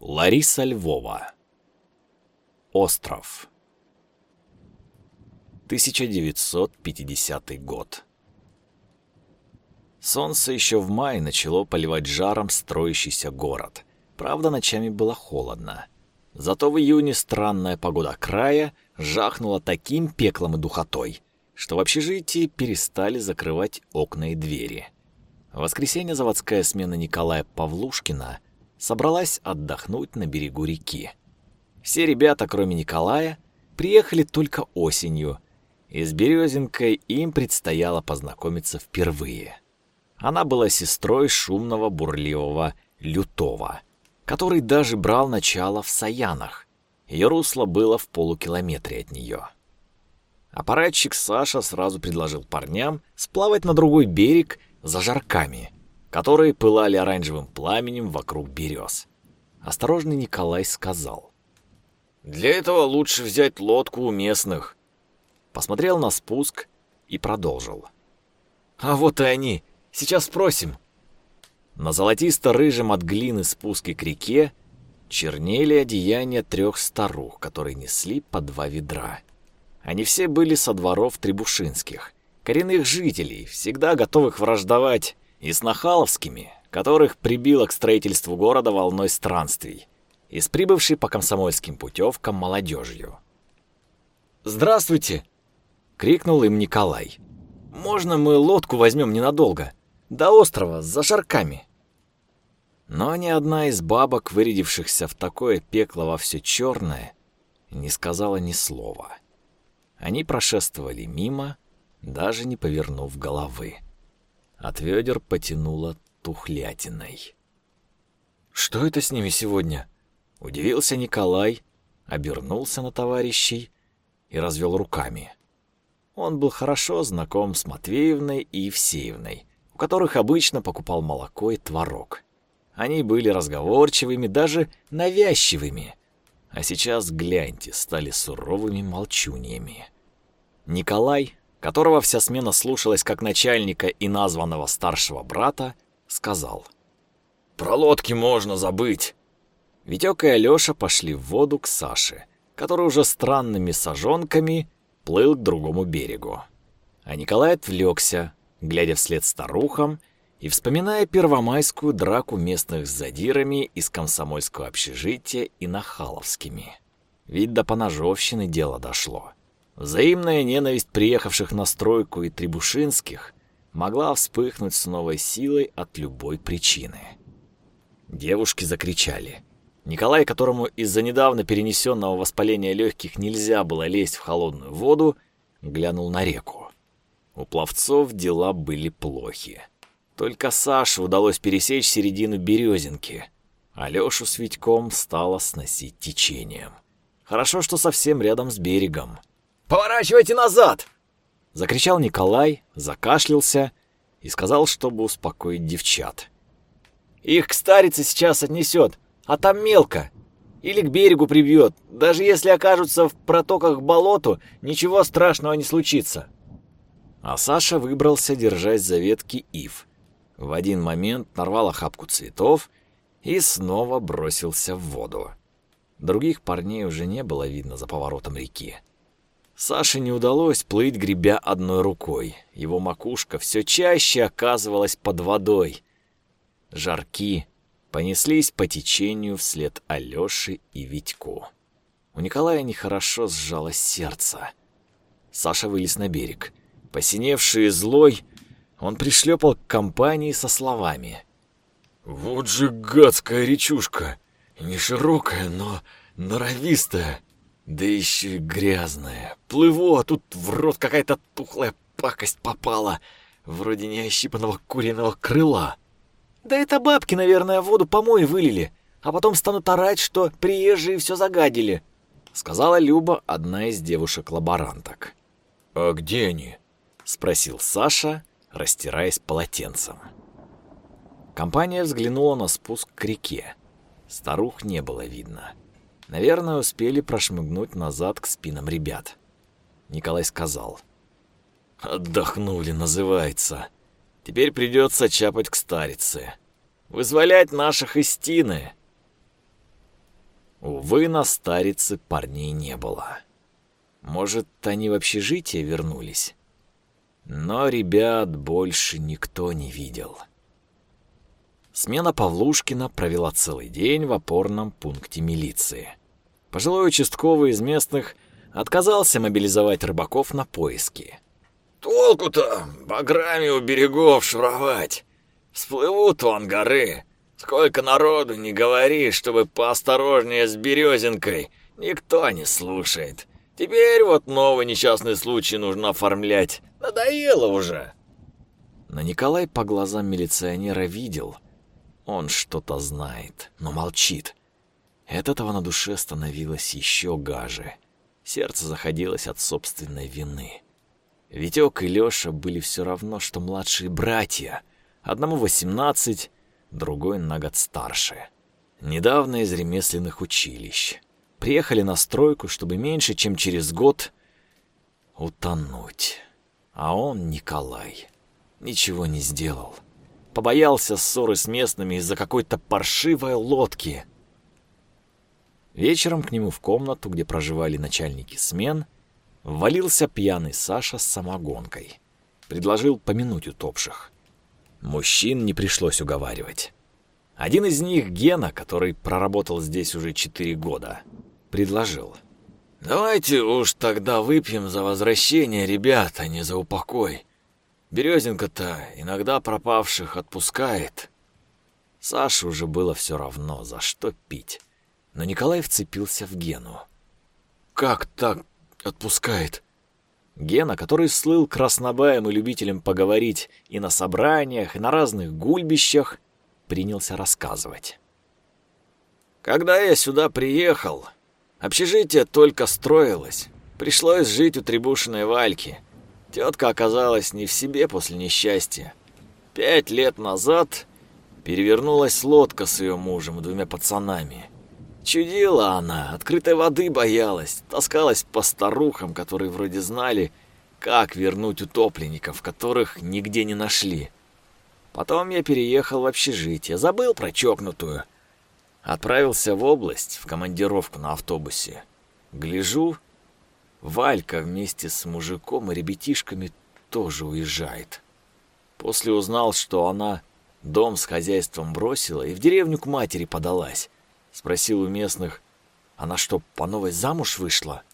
Лариса Львова. Остров. 1950 год. Солнце еще в мае начало поливать жаром строящийся город. Правда, ночами было холодно. Зато в июне странная погода края жахнула таким пеклом и духотой, что в общежитии перестали закрывать окна и двери. В воскресенье заводская смена Николая Павлушкина собралась отдохнуть на берегу реки. Все ребята, кроме Николая, приехали только осенью, и с Березинкой им предстояло познакомиться впервые. Она была сестрой шумного, бурливого Лютова, который даже брал начало в Саянах. Ее русло было в полукилометре от нее. Аппаратчик Саша сразу предложил парням сплавать на другой берег за жарками, которые пылали оранжевым пламенем вокруг берез. Осторожный Николай сказал. «Для этого лучше взять лодку у местных». Посмотрел на спуск и продолжил. «А вот и они. Сейчас спросим». На золотисто-рыжем от глины спуске к реке чернели одеяния трех старух, которые несли по два ведра. Они все были со дворов Требушинских, коренных жителей, всегда готовых враждовать и с нахаловскими, которых прибило к строительству города волной странствий, и с прибывшей по комсомольским путевкам молодежью. «Здравствуйте!» — крикнул им Николай. «Можно мы лодку возьмем ненадолго? До острова, за шарками?» Но ни одна из бабок, вырядившихся в такое пекло во все черное, не сказала ни слова. Они прошествовали мимо, даже не повернув головы. От ведер потянуло тухлятиной. «Что это с ними сегодня?» Удивился Николай, обернулся на товарищей и развел руками. Он был хорошо знаком с Матвеевной и Евсеевной, у которых обычно покупал молоко и творог. Они были разговорчивыми, даже навязчивыми. А сейчас, гляньте, стали суровыми молчуньями. Николай которого вся смена слушалась как начальника и названного старшего брата, сказал. «Про лодки можно забыть». Витёк и Алёша пошли в воду к Саше, который уже странными сажонками плыл к другому берегу. А Николай отвлекся, глядя вслед старухам и вспоминая первомайскую драку местных с задирами из комсомольского общежития и нахаловскими. Ведь до поножовщины дело дошло. Взаимная ненависть приехавших на стройку и трибушинских могла вспыхнуть с новой силой от любой причины. Девушки закричали. Николай, которому из-за недавно перенесенного воспаления легких нельзя было лезть в холодную воду, глянул на реку. У пловцов дела были плохи. Только Саше удалось пересечь середину Березинки. Алёшу с Витьком стало сносить течением. Хорошо, что совсем рядом с берегом. Поворачивайте назад!» Закричал Николай, закашлялся и сказал, чтобы успокоить девчат. «Их к старице сейчас отнесет, а там мелко. Или к берегу прибьет. Даже если окажутся в протоках к болоту, ничего страшного не случится». А Саша выбрался, держась за ветки ив. В один момент нарвал охапку цветов и снова бросился в воду. Других парней уже не было видно за поворотом реки. Саше не удалось плыть, гребя одной рукой. Его макушка все чаще оказывалась под водой. Жарки понеслись по течению вслед Алёше и Витьку. У Николая нехорошо сжалось сердце. Саша вылез на берег. Посиневший и злой, он пришлепал к компании со словами. «Вот же гадская речушка! Не широкая, но норовистая!» Да еще и грязная. Плыву, а тут в рот какая-то тухлая пакость попала. Вроде неощипанного куриного крыла. Да это бабки, наверное, воду помои вылили, а потом станут орать, что приезжие все загадили. Сказала Люба, одна из девушек-лаборанток. «А где они?» — спросил Саша, растираясь полотенцем. Компания взглянула на спуск к реке. Старух не было видно. Наверное, успели прошмыгнуть назад к спинам ребят. Николай сказал. «Отдохнули, называется. Теперь придется чапать к старице. Вызволять наших из Увы, на старице парней не было. Может, они в общежитие вернулись? Но ребят больше никто не видел. Смена Павлушкина провела целый день в опорном пункте милиции. Пожилой участковый из местных отказался мобилизовать рыбаков на поиски. «Толку-то баграми у берегов шуровать. Всплывут вон горы. Сколько народу не говори, чтобы поосторожнее с березинкой. Никто не слушает. Теперь вот новый несчастный случай нужно оформлять. Надоело уже. Но Николай по глазам милиционера видел. Он что-то знает, но молчит. От этого на душе становилось еще гаже. Сердце заходилось от собственной вины. Витек и Лёша были все равно, что младшие братья. Одному восемнадцать, другой на год старше. Недавно из ремесленных училищ. Приехали на стройку, чтобы меньше, чем через год утонуть. А он, Николай, ничего не сделал. Побоялся ссоры с местными из-за какой-то паршивой лодки. Вечером к нему в комнату, где проживали начальники смен, ввалился пьяный Саша с самогонкой. Предложил помянуть утопших. Мужчин не пришлось уговаривать. Один из них, Гена, который проработал здесь уже четыре года, предложил. «Давайте уж тогда выпьем за возвращение ребят, а не за упокой. Березинка-то иногда пропавших отпускает». Саше уже было все равно, за что пить. Но Николай вцепился в Гену. «Как так отпускает?» Гена, который слыл краснобаем и любителем поговорить и на собраниях, и на разных гульбищах, принялся рассказывать. «Когда я сюда приехал, общежитие только строилось. Пришлось жить у Требушиной Вальки. Тетка оказалась не в себе после несчастья. Пять лет назад перевернулась лодка с ее мужем и двумя пацанами. Чудила она, открытой воды боялась, таскалась по старухам, которые вроде знали, как вернуть утопленников, которых нигде не нашли. Потом я переехал в общежитие, забыл про чокнутую. Отправился в область, в командировку на автобусе. Гляжу, Валька вместе с мужиком и ребятишками тоже уезжает. После узнал, что она дом с хозяйством бросила и в деревню к матери подалась. Спросил у местных, она что, по новой замуж вышла?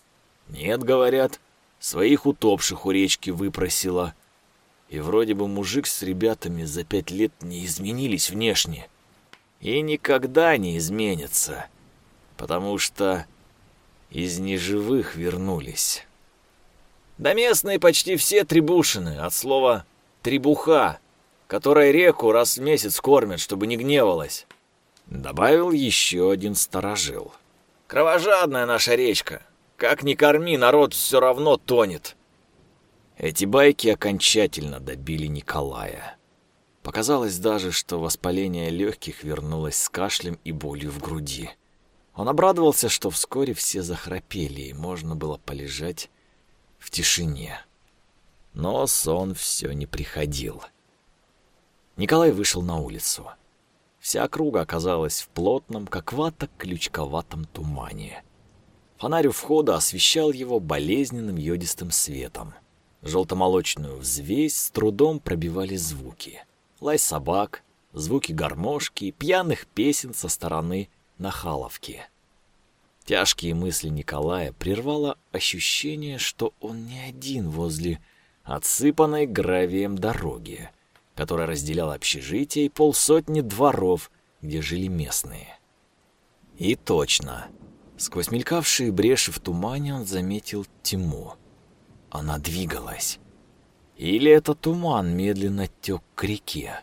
Нет, говорят, своих утопших у речки выпросила. И вроде бы мужик с ребятами за пять лет не изменились внешне. И никогда не изменятся, потому что из неживых вернулись. Да местные почти все трибушины, от слова «требуха», которая реку раз в месяц кормят, чтобы не гневалась. Добавил еще один сторожил. «Кровожадная наша речка. Как ни корми, народ все равно тонет. Эти байки окончательно добили Николая. Показалось даже, что воспаление легких вернулось с кашлем и болью в груди. Он обрадовался, что вскоре все захрапели, и можно было полежать в тишине. Но сон все не приходил. Николай вышел на улицу. Вся округа оказалась в плотном, как вата, ключковатом тумане. Фонарь у входа освещал его болезненным йодистым светом. Желтомолочную взвесь с трудом пробивали звуки. Лай собак, звуки гармошки, пьяных песен со стороны Нахаловки. Тяжкие мысли Николая прервало ощущение, что он не один возле отсыпанной гравием дороги, которая разделяла общежитие и полсотни дворов, где жили местные. И точно, сквозь мелькавшие бреши в тумане он заметил тьму. Она двигалась. Или это туман медленно тек к реке.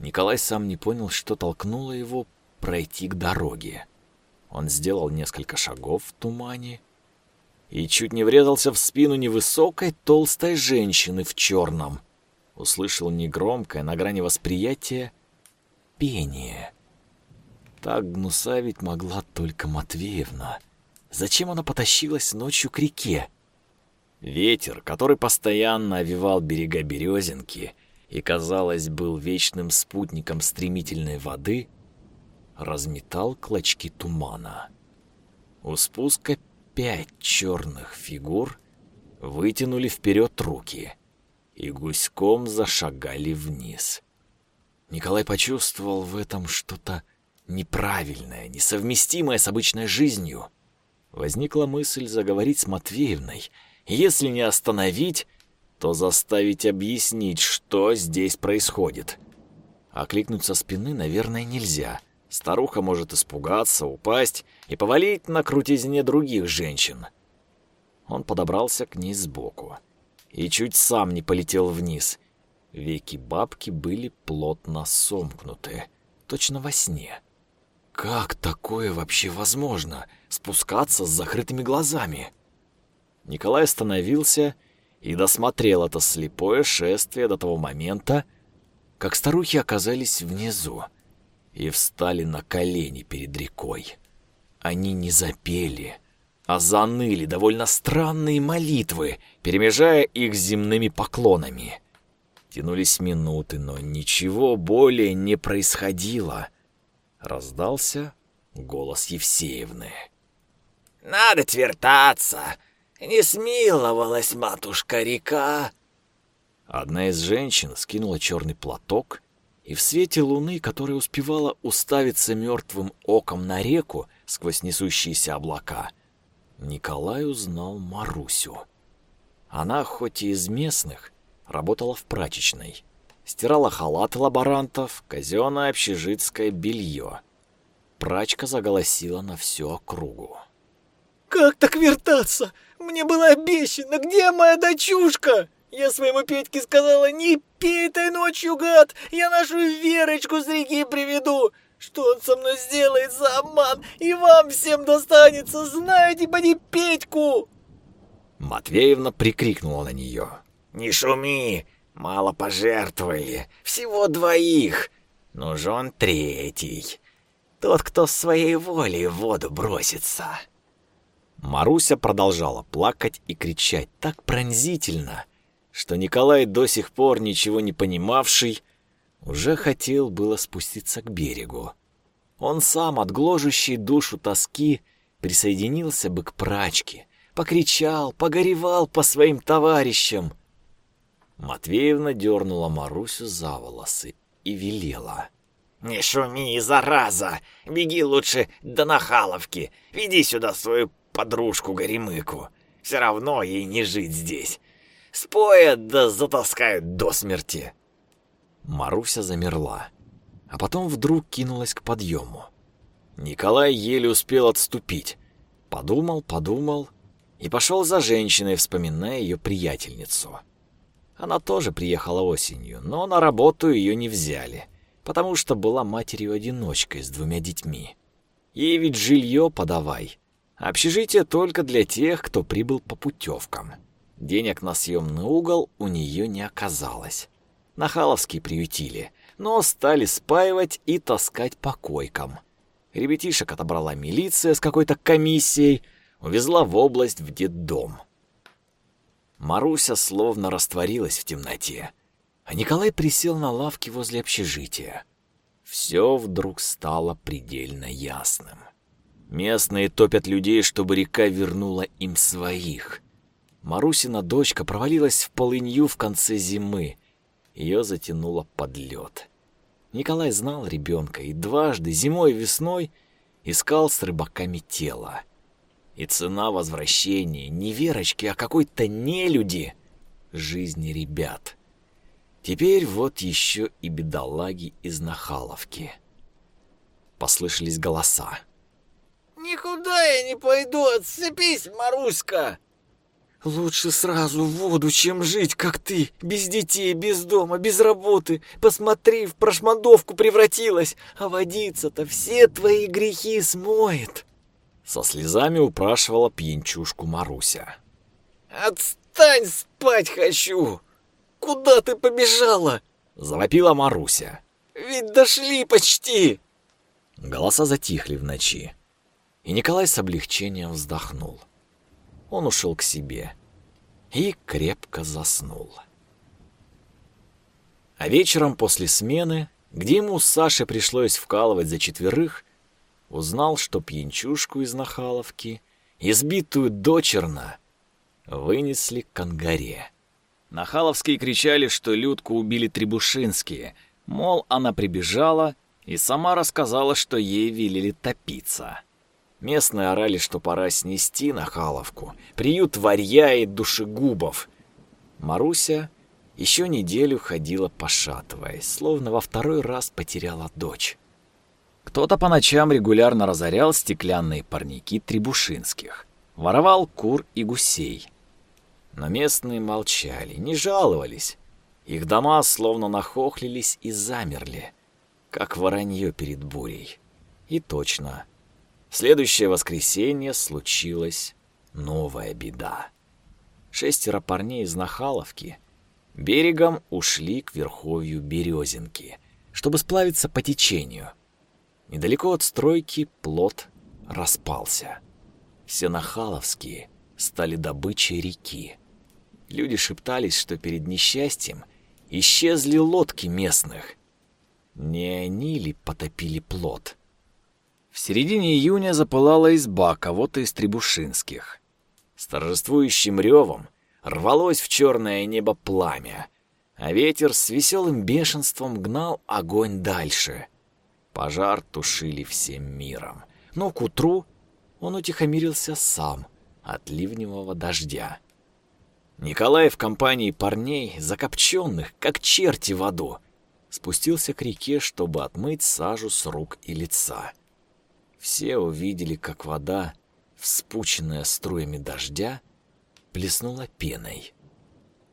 Николай сам не понял, что толкнуло его пройти к дороге. Он сделал несколько шагов в тумане и чуть не врезался в спину невысокой толстой женщины в черном. Услышал негромкое, на грани восприятия, пение. Так гнусавить могла только Матвеевна. Зачем она потащилась ночью к реке? Ветер, который постоянно овивал берега Березинки и, казалось, был вечным спутником стремительной воды, разметал клочки тумана. У спуска пять черных фигур вытянули вперед руки и гуськом зашагали вниз. Николай почувствовал в этом что-то неправильное, несовместимое с обычной жизнью. Возникла мысль заговорить с Матвеевной, если не остановить, то заставить объяснить, что здесь происходит. А кликнуть со спины, наверное, нельзя. Старуха может испугаться, упасть и повалить на крутизне других женщин. Он подобрался к ней сбоку и чуть сам не полетел вниз. Веки бабки были плотно сомкнуты, точно во сне. Как такое вообще возможно? Спускаться с закрытыми глазами? Николай остановился и досмотрел это слепое шествие до того момента, как старухи оказались внизу и встали на колени перед рекой. Они не запели, а заныли довольно странные молитвы, перемежая их с земными поклонами. Тянулись минуты, но ничего более не происходило. Раздался голос Евсеевны. «Надо твертаться! Не смиловалась матушка-река!» Одна из женщин скинула черный платок, и в свете луны, которая успевала уставиться мертвым оком на реку сквозь несущиеся облака, Николай узнал Марусю. Она, хоть и из местных, работала в прачечной — стирала халаты лаборантов, казенное общежитское белье. Прачка заголосила на всю округу. «Как так вертаться? Мне было обещано, где моя дочушка? Я своему Петьке сказала, не пей этой ночью, гад, я нашу Верочку с реки приведу. Что он со мной сделает за обман? И вам всем достанется, знаете, поди Петьку!» Матвеевна прикрикнула на нее. «Не шуми, Мало пожертвовали, всего двоих. Нужен третий. Тот, кто своей волей в воду бросится. Маруся продолжала плакать и кричать так пронзительно, что Николай, до сих пор ничего не понимавший, уже хотел было спуститься к берегу. Он сам от гложущей душу тоски присоединился бы к прачке, покричал, погоревал по своим товарищам — Матвеевна дернула Марусю за волосы и велела. «Не шуми, зараза! Беги лучше до Нахаловки. Веди сюда свою подружку-горемыку. Все равно ей не жить здесь. Споят да затаскают до смерти». Маруся замерла, а потом вдруг кинулась к подъему. Николай еле успел отступить. Подумал, подумал и пошел за женщиной, вспоминая ее приятельницу. Она тоже приехала осенью, но на работу ее не взяли, потому что была матерью-одиночкой с двумя детьми. Ей ведь жилье подавай. Общежитие только для тех, кто прибыл по путевкам. Денег на съемный угол у нее не оказалось. Нахаловский приютили, но стали спаивать и таскать по койкам. Ребятишек отобрала милиция с какой-то комиссией, увезла в область в детдом. Маруся словно растворилась в темноте, а Николай присел на лавке возле общежития. Все вдруг стало предельно ясным. Местные топят людей, чтобы река вернула им своих. Марусина дочка провалилась в полынью в конце зимы. Ее затянуло под лед. Николай знал ребенка и дважды, зимой и весной, искал с рыбаками тело. И цена возвращения не Верочки, а какой-то нелюди жизни ребят. Теперь вот еще и бедолаги из Нахаловки. Послышались голоса. «Никуда я не пойду, отцепись, Маруська!» «Лучше сразу в воду, чем жить, как ты, без детей, без дома, без работы. Посмотри, в прошмандовку превратилась, а водица-то все твои грехи смоет». Со слезами упрашивала пьянчушку Маруся. «Отстань, спать хочу! Куда ты побежала?» Завопила Маруся. «Ведь дошли почти!» Голоса затихли в ночи, и Николай с облегчением вздохнул. Он ушел к себе и крепко заснул. А вечером после смены, где ему с Сашей пришлось вкалывать за четверых, узнал, что пьянчушку из Нахаловки, избитую дочерно, вынесли к Ангаре. Нахаловские кричали, что Людку убили Требушинские, мол, она прибежала и сама рассказала, что ей велели топиться. Местные орали, что пора снести Нахаловку, приют варья и душегубов. Маруся еще неделю ходила пошатываясь, словно во второй раз потеряла дочь. Кто-то по ночам регулярно разорял стеклянные парники Требушинских, воровал кур и гусей. Но местные молчали, не жаловались. Их дома словно нахохлились и замерли, как воронье перед бурей. И точно, следующее воскресенье случилась новая беда. Шестеро парней из Нахаловки берегом ушли к верховью Березинки, чтобы сплавиться по течению. Недалеко от стройки плот распался. Все Нахаловские стали добычей реки. Люди шептались, что перед несчастьем исчезли лодки местных. Не они ли потопили плот? В середине июня запылала изба кого-то из Требушинских. С торжествующим ревом рвалось в черное небо пламя, а ветер с веселым бешенством гнал огонь дальше. Пожар тушили всем миром, но к утру он утихомирился сам от ливневого дождя. Николай в компании парней, закопченных, как черти в аду, спустился к реке, чтобы отмыть сажу с рук и лица. Все увидели, как вода, вспученная струями дождя, плеснула пеной.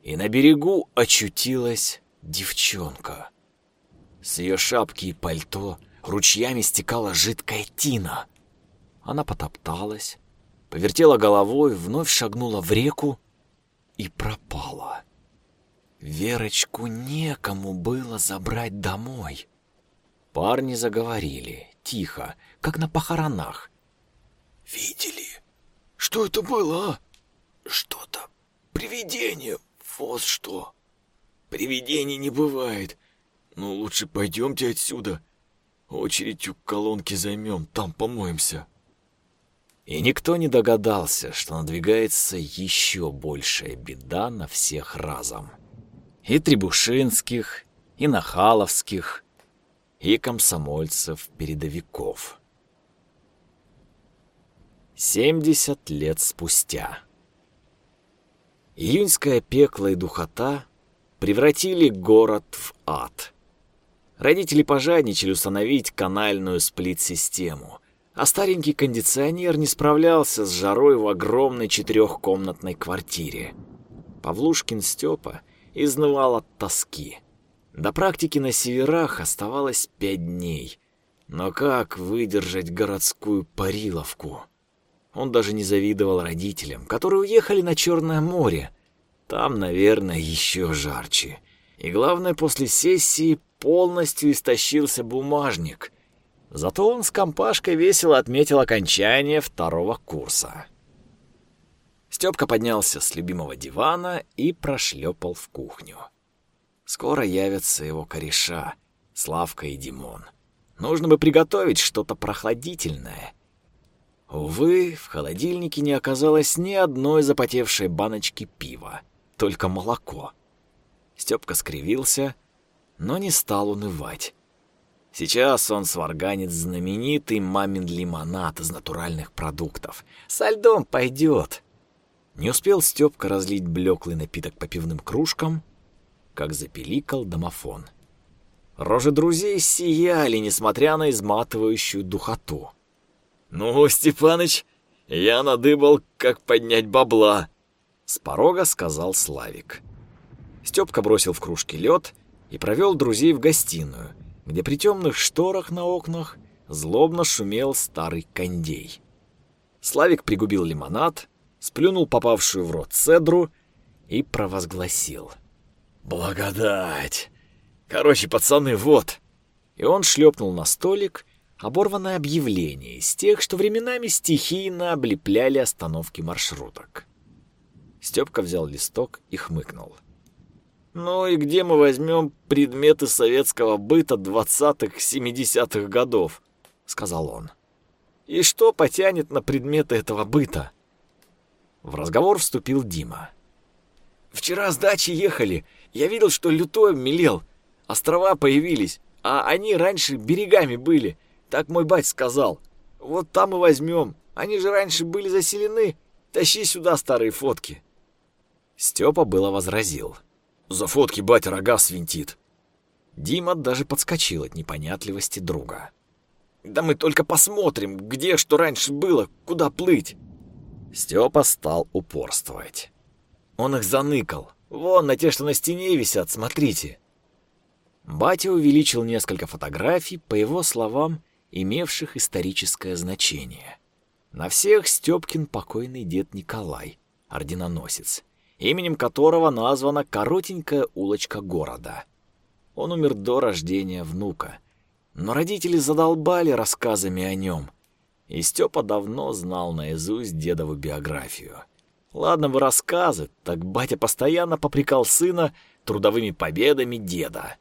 И на берегу очутилась девчонка. С ее шапки и пальто ручьями стекала жидкая тина. Она потопталась, повертела головой, вновь шагнула в реку и пропала. Верочку некому было забрать домой. Парни заговорили, тихо, как на похоронах. «Видели? Что это было, а? Что-то. Привидение. Вот что. Привидений не бывает. Ну, лучше пойдемте отсюда. Очередь у колонки займем, там помоемся». И никто не догадался, что надвигается еще большая беда на всех разом. И Требушинских, и Нахаловских, и комсомольцев-передовиков. Семьдесят лет спустя. Июньское пекло и духота превратили город в ад. Родители пожадничали установить канальную сплит-систему, а старенький кондиционер не справлялся с жарой в огромной четырехкомнатной квартире. Павлушкин Степа изнывал от тоски. До практики на северах оставалось пять дней. Но как выдержать городскую париловку? Он даже не завидовал родителям, которые уехали на Черное море. Там, наверное, еще жарче. И главное, после сессии полностью истощился бумажник. Зато он с компашкой весело отметил окончание второго курса. Степка поднялся с любимого дивана и прошлепал в кухню. Скоро явятся его кореша, Славка и Димон. Нужно бы приготовить что-то прохладительное. Увы, в холодильнике не оказалось ни одной запотевшей баночки пива, только молоко. Степка скривился, но не стал унывать. Сейчас он сварганит знаменитый мамин лимонад из натуральных продуктов. Со льдом пойдет. Не успел Степка разлить блеклый напиток по пивным кружкам, как запеликал домофон. Рожи друзей сияли, несмотря на изматывающую духоту. «Ну, Степаныч, я надыбал, как поднять бабла», — с порога сказал Славик. Степка бросил в кружки лед и провел друзей в гостиную, где при темных шторах на окнах злобно шумел старый кондей. Славик пригубил лимонад, сплюнул попавшую в рот цедру и провозгласил. «Благодать! Короче, пацаны, вот!» И он шлепнул на столик оборванное объявление из тех, что временами стихийно облепляли остановки маршруток. Степка взял листок и хмыкнул. Ну и где мы возьмем предметы советского быта 20-70-х годов? Сказал он. И что потянет на предметы этого быта? В разговор вступил Дима. Вчера с дачи ехали. Я видел, что лютой мелел. Острова появились, а они раньше берегами были. Так мой бать сказал. Вот там и возьмем. Они же раньше были заселены. Тащи сюда старые фотки. Степа было возразил. За фотки батя рога свинтит. Дима даже подскочил от непонятливости друга. Да мы только посмотрим, где что раньше было, куда плыть. Степа стал упорствовать. Он их заныкал. Вон, на те, что на стене висят, смотрите. Батя увеличил несколько фотографий, по его словам, имевших историческое значение. На всех Степкин покойный дед Николай, орденоносец, именем которого названа коротенькая улочка города. Он умер до рождения внука, но родители задолбали рассказами о нем, и Степа давно знал наизусть дедову биографию. Ладно бы рассказы, так батя постоянно попрекал сына трудовыми победами деда.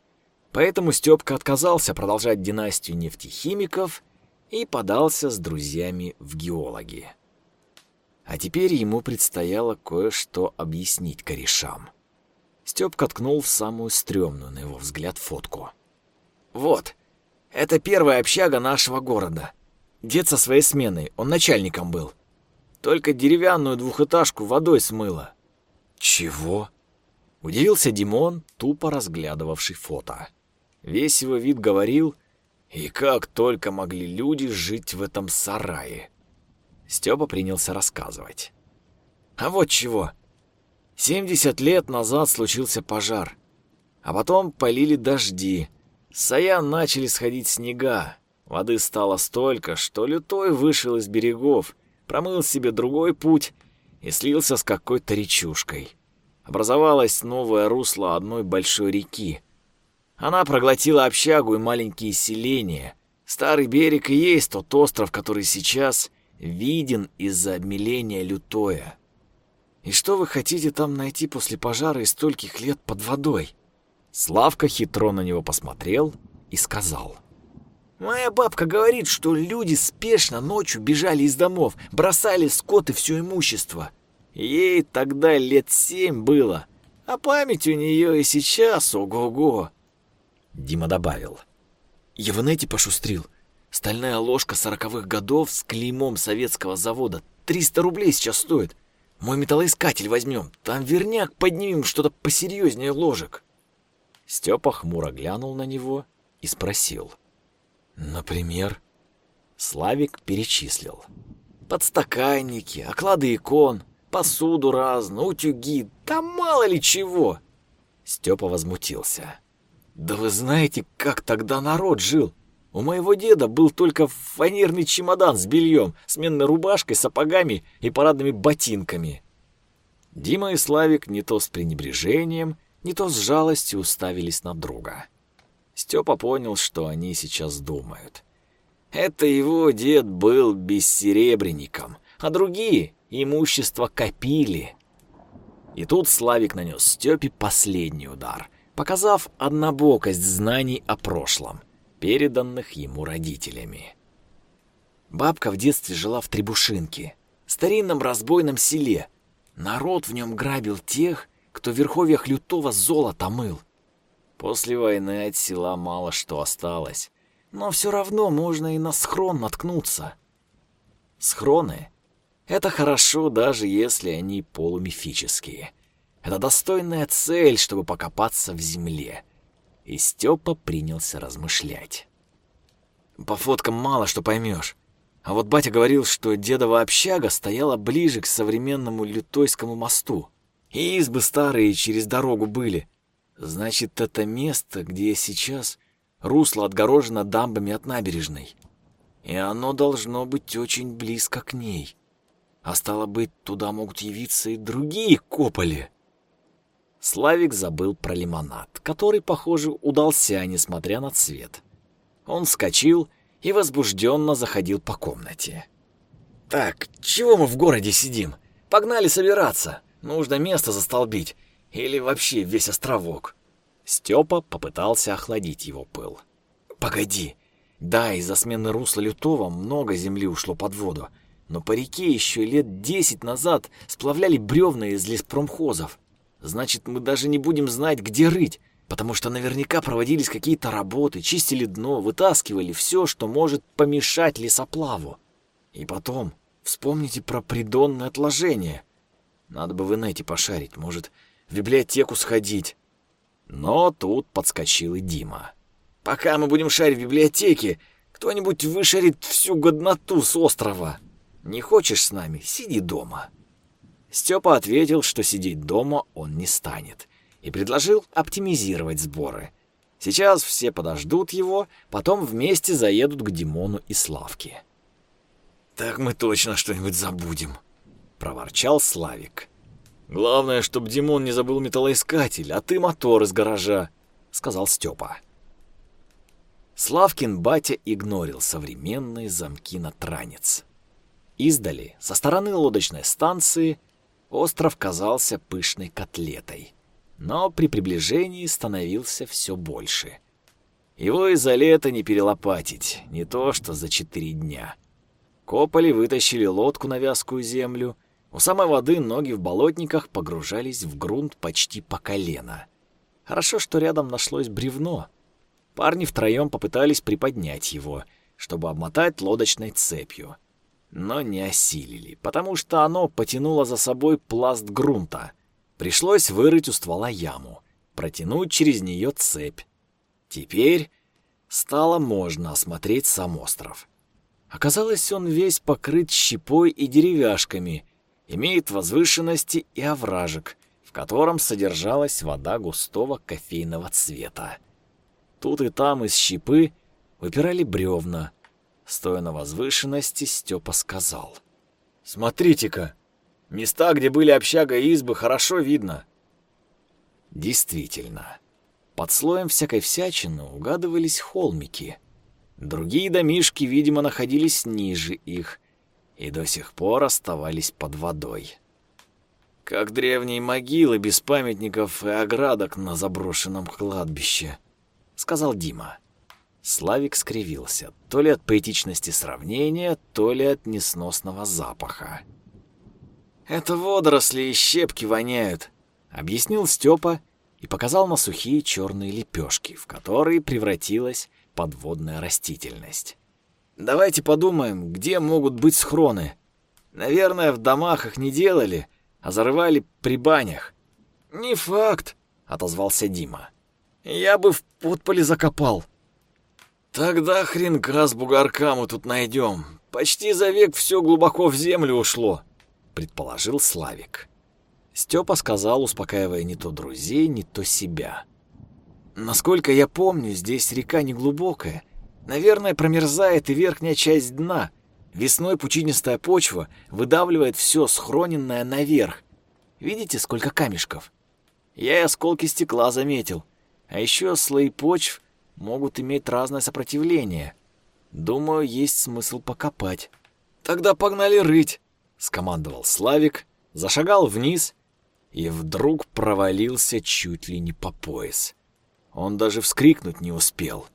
Поэтому Степка отказался продолжать династию нефтехимиков и подался с друзьями в геологи. А теперь ему предстояло кое-что объяснить корешам. Степка ткнул в самую стрёмную, на его взгляд, фотку. «Вот, это первая общага нашего города. Дед со своей сменой, он начальником был. Только деревянную двухэтажку водой смыло». «Чего?» Удивился Димон, тупо разглядывавший фото. Весь его вид говорил, и как только могли люди жить в этом сарае. Степа принялся рассказывать. А вот чего. 70 лет назад случился пожар. А потом полили дожди. С Саян начали сходить снега. Воды стало столько, что лютой вышел из берегов, промыл себе другой путь и слился с какой-то речушкой. Образовалось новое русло одной большой реки — она проглотила общагу и маленькие селения. Старый берег и есть тот остров, который сейчас виден из-за обмеления лютое. И что вы хотите там найти после пожара и стольких лет под водой? Славка хитро на него посмотрел и сказал. Моя бабка говорит, что люди спешно ночью бежали из домов, бросали скот и все имущество. Ей тогда лет семь было, а память у нее и сейчас ого-го. Дима добавил. Нете пошустрил. Стальная ложка сороковых годов с клеймом советского завода. 300 рублей сейчас стоит. Мой металлоискатель возьмем. Там верняк поднимем что-то посерьезнее ложек. Степа хмуро глянул на него и спросил. Например? Славик перечислил. Подстаканники, оклады икон, посуду разную, утюги, да мало ли чего. Степа возмутился. Да вы знаете, как тогда народ жил? У моего деда был только фанерный чемодан с бельем, сменной рубашкой, сапогами и парадными ботинками. Дима и Славик не то с пренебрежением, не то с жалостью уставились на друга. Степа понял, что они сейчас думают. Это его дед был бессеребренником, а другие имущество копили. И тут Славик нанес Степе последний удар — показав однобокость знаний о прошлом, переданных ему родителями. Бабка в детстве жила в Требушинке, старинном разбойном селе. Народ в нем грабил тех, кто в верховьях лютого золота мыл. После войны от села мало что осталось, но все равно можно и на схрон наткнуться. Схроны — это хорошо, даже если они полумифические — это достойная цель, чтобы покопаться в земле. И Степа принялся размышлять. По фоткам мало что поймешь. А вот батя говорил, что дедова общага стояла ближе к современному Лютойскому мосту. И избы старые через дорогу были. Значит, это место, где сейчас русло отгорожено дамбами от набережной. И оно должно быть очень близко к ней. А стало быть, туда могут явиться и другие кополи. Славик забыл про лимонад, который, похоже, удался, несмотря на цвет. Он вскочил и возбужденно заходил по комнате. «Так, чего мы в городе сидим? Погнали собираться. Нужно место застолбить. Или вообще весь островок». Степа попытался охладить его пыл. «Погоди, Да, из-за смены русла Лютого много земли ушло под воду, но по реке еще лет десять назад сплавляли бревна из леспромхозов. Значит, мы даже не будем знать, где рыть, потому что наверняка проводились какие-то работы, чистили дно, вытаскивали все, что может помешать лесоплаву. И потом, вспомните про придонное отложение. Надо бы в инете пошарить, может, в библиотеку сходить. Но тут подскочил и Дима. Пока мы будем шарить в библиотеке, кто-нибудь вышарит всю годноту с острова. Не хочешь с нами? Сиди дома. Степа ответил, что сидеть дома он не станет, и предложил оптимизировать сборы. Сейчас все подождут его, потом вместе заедут к Димону и Славке. «Так мы точно что-нибудь забудем», — проворчал Славик. «Главное, чтобы Димон не забыл металлоискатель, а ты мотор из гаража», — сказал Степа. Славкин батя игнорил современные замки на транец. Издали, со стороны лодочной станции, остров казался пышной котлетой, но при приближении становился все больше. Его и за лето не перелопатить, не то что за четыре дня. Копали вытащили лодку на вязкую землю, у самой воды ноги в болотниках погружались в грунт почти по колено. Хорошо, что рядом нашлось бревно — Парни втроем попытались приподнять его, чтобы обмотать лодочной цепью. Но не осилили, потому что оно потянуло за собой пласт грунта. Пришлось вырыть у ствола яму, протянуть через нее цепь. Теперь стало можно осмотреть сам остров. Оказалось, он весь покрыт щепой и деревяшками, имеет возвышенности и овражек, в котором содержалась вода густого кофейного цвета. Тут и там из щепы выпирали бревна. Стоя на возвышенности, Степа сказал. «Смотрите-ка, места, где были общага и избы, хорошо видно». Действительно, под слоем всякой всячины угадывались холмики. Другие домишки, видимо, находились ниже их и до сих пор оставались под водой. Как древние могилы без памятников и оградок на заброшенном кладбище — сказал Дима. Славик скривился, то ли от поэтичности сравнения, то ли от несносного запаха. «Это водоросли и щепки воняют», — объяснил Степа и показал на сухие черные лепешки, в которые превратилась подводная растительность. «Давайте подумаем, где могут быть схроны. Наверное, в домах их не делали, а зарывали при банях». «Не факт», — отозвался Дима. Я бы в подполе закопал. Тогда хренка с бугорка мы тут найдем. Почти за век все глубоко в землю ушло, предположил Славик. Степа сказал, успокаивая не то друзей, не то себя. Насколько я помню, здесь река не глубокая. Наверное, промерзает и верхняя часть дна. Весной пучинистая почва выдавливает все схроненное наверх. Видите, сколько камешков? Я и осколки стекла заметил. А еще слои почв могут иметь разное сопротивление. Думаю, есть смысл покопать. Тогда погнали рыть, скомандовал Славик, зашагал вниз и вдруг провалился чуть ли не по пояс. Он даже вскрикнуть не успел.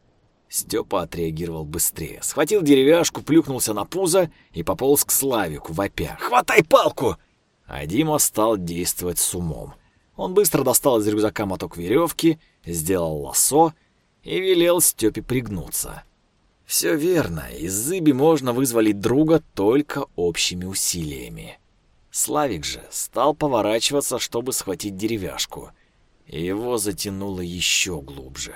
Степа отреагировал быстрее. Схватил деревяшку, плюхнулся на пузо и пополз к Славику, вопя. «Хватай палку!» А Дима стал действовать с умом. Он быстро достал из рюкзака моток веревки, сделал лосо и велел Степе пригнуться. Все верно, из зыби можно вызволить друга только общими усилиями. Славик же стал поворачиваться, чтобы схватить деревяшку. Его затянуло еще глубже.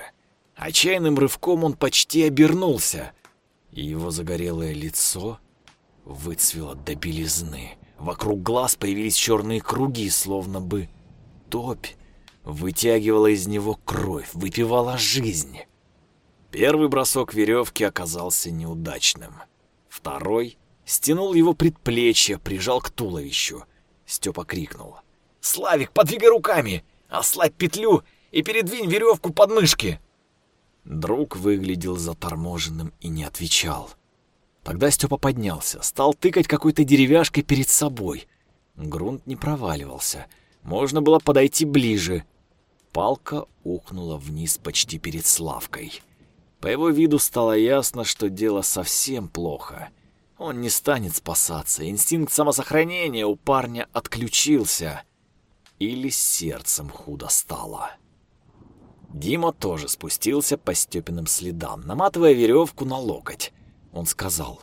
Отчаянным рывком он почти обернулся, и его загорелое лицо выцвело до белизны. Вокруг глаз появились черные круги, словно бы топь вытягивала из него кровь, выпивала жизнь. Первый бросок веревки оказался неудачным. Второй стянул его предплечье, прижал к туловищу. Степа крикнул. «Славик, подвигай руками! Ослабь петлю и передвинь веревку под мышки!» Друг выглядел заторможенным и не отвечал. Тогда Степа поднялся, стал тыкать какой-то деревяшкой перед собой. Грунт не проваливался — можно было подойти ближе. Палка ухнула вниз почти перед Славкой. По его виду стало ясно, что дело совсем плохо. Он не станет спасаться, инстинкт самосохранения у парня отключился. Или сердцем худо стало. Дима тоже спустился по Степиным следам, наматывая веревку на локоть. Он сказал.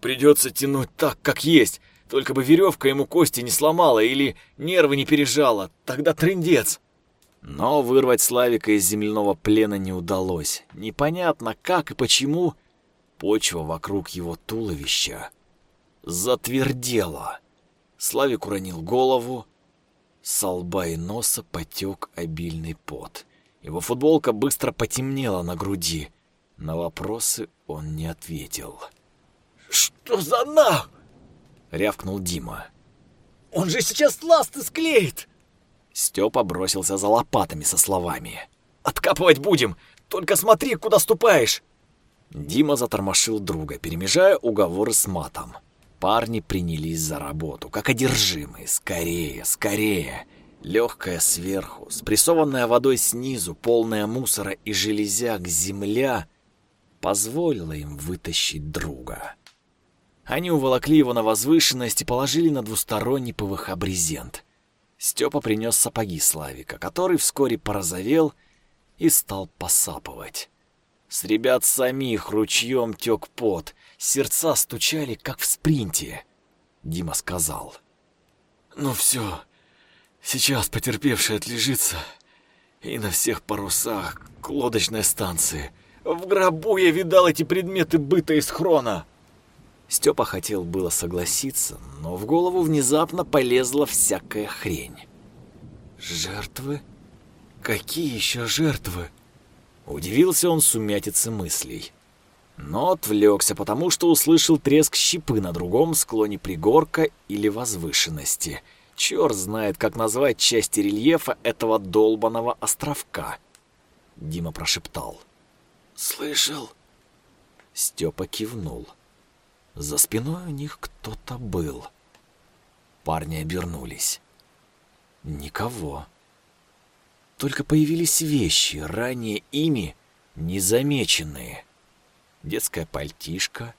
«Придется тянуть так, как есть, только бы веревка ему кости не сломала или нервы не пережала, тогда трындец». Но вырвать Славика из земляного плена не удалось. Непонятно как и почему почва вокруг его туловища затвердела. Славик уронил голову, с лба и носа потек обильный пот. Его футболка быстро потемнела на груди. На вопросы он не ответил. «Что за нах?» — рявкнул Дима. «Он же сейчас ласты склеит!» Степа бросился за лопатами со словами. «Откапывать будем! Только смотри, куда ступаешь!» Дима затормошил друга, перемежая уговоры с матом. Парни принялись за работу, как одержимые. Скорее, скорее! Легкая сверху, спрессованная водой снизу, полная мусора и железяк земля позволила им вытащить друга. Они уволокли его на возвышенность и положили на двусторонний ПВХ-брезент. Степа принес сапоги Славика, который вскоре порозовел и стал посапывать. С ребят самих ручьем тек пот, сердца стучали, как в спринте. Дима сказал. «Ну все, Сейчас потерпевший отлежится и на всех парусах к лодочной станции. В гробу я видал эти предметы быта из хрона. Степа хотел было согласиться, но в голову внезапно полезла всякая хрень. Жертвы? Какие еще жертвы? Удивился он сумятице мыслей. Но отвлекся, потому что услышал треск щепы на другом склоне пригорка или возвышенности — Черт знает, как назвать части рельефа этого долбаного островка. Дима прошептал. «Слышал?» Степа кивнул. За спиной у них кто-то был. Парни обернулись. Никого. Только появились вещи, ранее ими незамеченные. Детская пальтишка,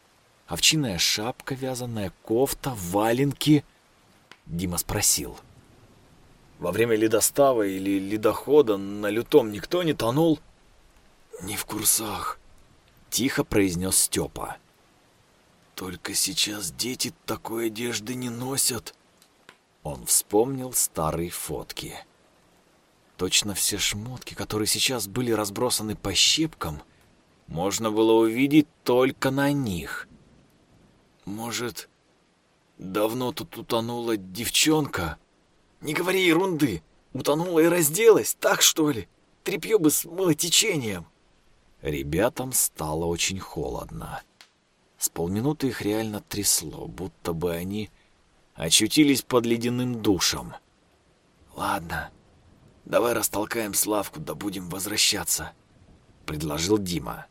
овчиная шапка, вязаная кофта, валенки — Дима спросил. «Во время ледостава или ледохода на лютом никто не тонул?» «Не в курсах», — тихо произнес Степа. «Только сейчас дети такой одежды не носят». Он вспомнил старые фотки. Точно все шмотки, которые сейчас были разбросаны по щепкам, можно было увидеть только на них. Может, Давно тут утонула девчонка. Не говори ерунды. Утонула и разделась, так что ли? Трепье бы смыло течением. Ребятам стало очень холодно. С полминуты их реально трясло, будто бы они очутились под ледяным душем. «Ладно, давай растолкаем Славку, да будем возвращаться», — предложил Дима.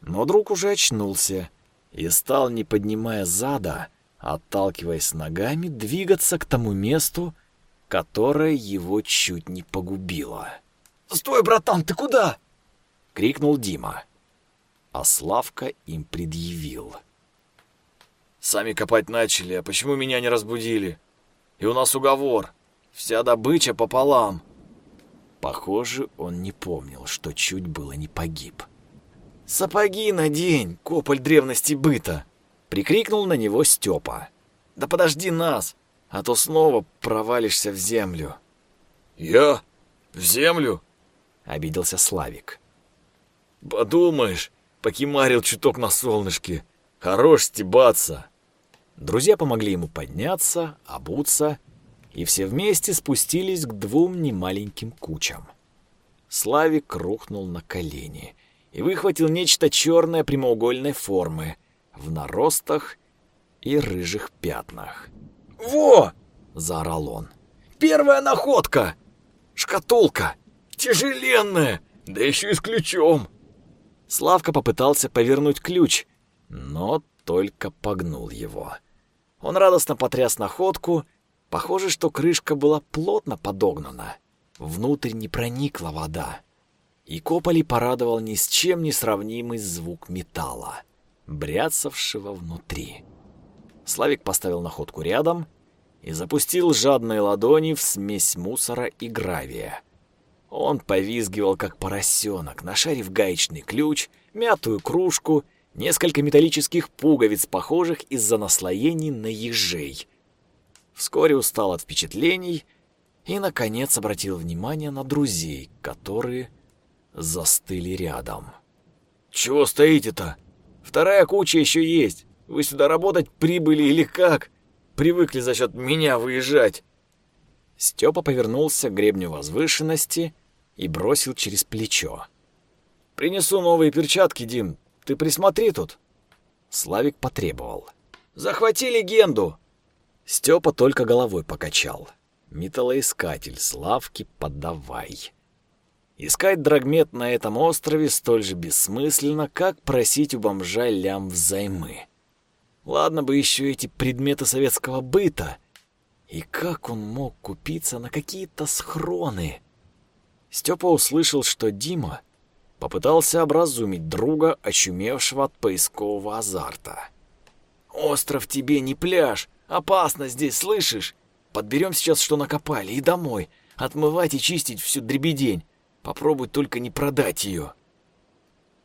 Но друг уже очнулся и стал, не поднимая зада, отталкиваясь ногами, двигаться к тому месту, которое его чуть не погубило. «Стой, братан, ты куда?» — крикнул Дима. А Славка им предъявил. «Сами копать начали, а почему меня не разбудили? И у нас уговор. Вся добыча пополам». Похоже, он не помнил, что чуть было не погиб. «Сапоги надень, кополь древности быта!» Прикрикнул на него Степа. «Да подожди нас, а то снова провалишься в землю». «Я? В землю?» — обиделся Славик. «Подумаешь, покимарил чуток на солнышке. Хорош стебаться». Друзья помогли ему подняться, обуться, и все вместе спустились к двум немаленьким кучам. Славик рухнул на колени и выхватил нечто черное прямоугольной формы — в наростах и рыжих пятнах. «Во!» — заорал он. «Первая находка! Шкатулка! Тяжеленная! Да еще и с ключом!» Славка попытался повернуть ключ, но только погнул его. Он радостно потряс находку. Похоже, что крышка была плотно подогнана. Внутрь не проникла вода. И Кополи порадовал ни с чем не сравнимый звук металла, бряцавшего внутри. Славик поставил находку рядом и запустил жадные ладони в смесь мусора и гравия. Он повизгивал, как поросенок, нашарив гаечный ключ, мятую кружку, несколько металлических пуговиц, похожих из-за наслоений на ежей. Вскоре устал от впечатлений и, наконец, обратил внимание на друзей, которые застыли рядом. «Чего стоите-то? Вторая куча еще есть. Вы сюда работать прибыли или как? Привыкли за счет меня выезжать?» Степа повернулся к гребню возвышенности и бросил через плечо. «Принесу новые перчатки, Дим. Ты присмотри тут». Славик потребовал. «Захвати легенду!» Степа только головой покачал. Металлоискатель, Славки, подавай. Искать драгмет на этом острове столь же бессмысленно, как просить у бомжа лям взаймы. Ладно бы еще эти предметы советского быта. И как он мог купиться на какие-то схроны? Степа услышал, что Дима попытался образумить друга, очумевшего от поискового азарта. «Остров тебе не пляж, опасно здесь, слышишь? Подберем сейчас, что накопали, и домой. Отмывать и чистить всю дребедень. Попробуй только не продать ее.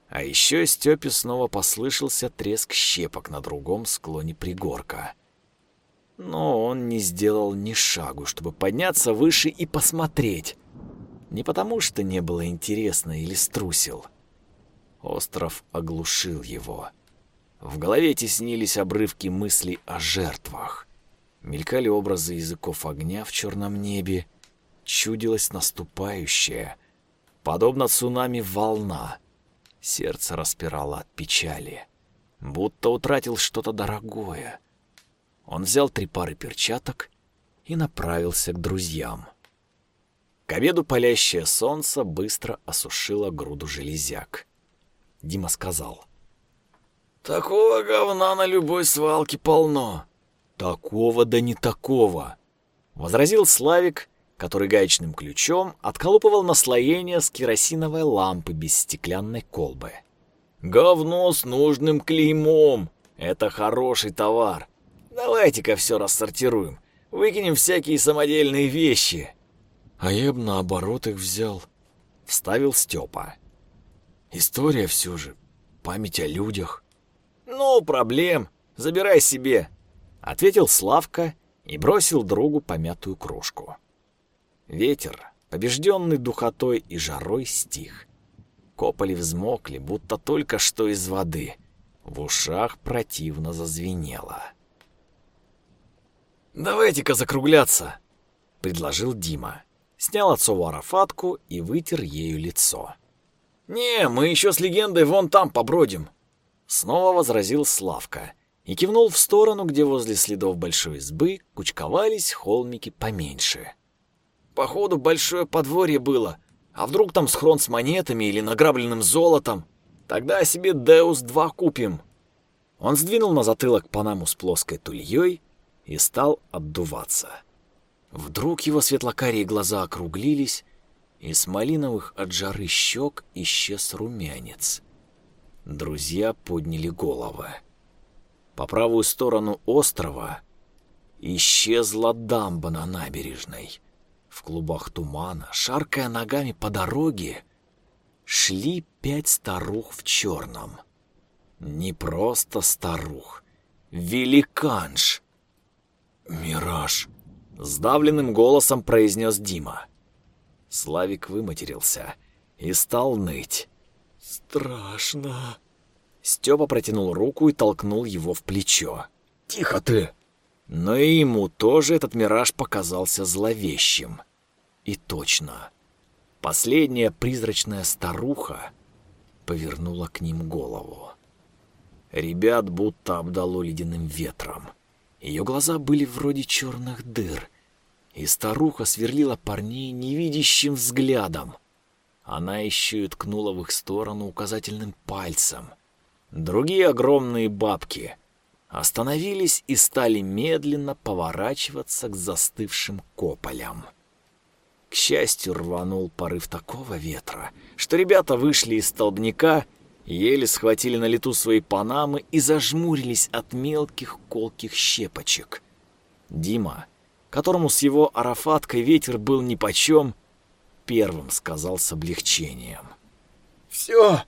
А еще Степе снова послышался треск щепок на другом склоне пригорка. Но он не сделал ни шагу, чтобы подняться выше и посмотреть. Не потому, что не было интересно или струсил. Остров оглушил его. В голове теснились обрывки мыслей о жертвах. Мелькали образы языков огня в черном небе. Чудилось наступающее, Подобно цунами волна. Сердце распирало от печали. Будто утратил что-то дорогое. Он взял три пары перчаток и направился к друзьям. К обеду палящее солнце быстро осушило груду железяк. Дима сказал. «Такого говна на любой свалке полно». «Такого да не такого», — возразил Славик который гаечным ключом отколупывал наслоение с керосиновой лампы без стеклянной колбы. «Говно с нужным клеймом! Это хороший товар! Давайте-ка все рассортируем, выкинем всякие самодельные вещи!» «А я бы наоборот их взял», — вставил Степа. «История все же, память о людях». «Ну, проблем, забирай себе», — ответил Славка и бросил другу помятую кружку. Ветер, побежденный духотой и жарой, стих. Кополи взмокли, будто только что из воды. В ушах противно зазвенело. «Давайте-ка закругляться», — предложил Дима. Снял отцову арафатку и вытер ею лицо. «Не, мы еще с легендой вон там побродим», — снова возразил Славка и кивнул в сторону, где возле следов большой избы кучковались холмики поменьше. Походу, большое подворье было. А вдруг там схрон с монетами или награбленным золотом? Тогда себе Деус-2 купим». Он сдвинул на затылок панаму с плоской тульей и стал отдуваться. Вдруг его светлокарие глаза округлились, и с малиновых от жары щек исчез румянец. Друзья подняли головы. По правую сторону острова исчезла дамба на набережной — в клубах тумана, шаркая ногами по дороге, шли пять старух в черном. Не просто старух, великанш. «Мираж!» — сдавленным голосом произнес Дима. Славик выматерился и стал ныть. «Страшно!» Степа протянул руку и толкнул его в плечо. «Тихо ты!» Но и ему тоже этот мираж показался зловещим. И точно. Последняя призрачная старуха повернула к ним голову. Ребят будто обдало ледяным ветром. Ее глаза были вроде черных дыр, и старуха сверлила парней невидящим взглядом. Она еще и ткнула в их сторону указательным пальцем. Другие огромные бабки остановились и стали медленно поворачиваться к застывшим кополям. К счастью, рванул порыв такого ветра, что ребята вышли из столбняка, еле схватили на лету свои панамы и зажмурились от мелких колких щепочек. Дима, которому с его арафаткой ветер был нипочем, первым сказал с облегчением. «Все,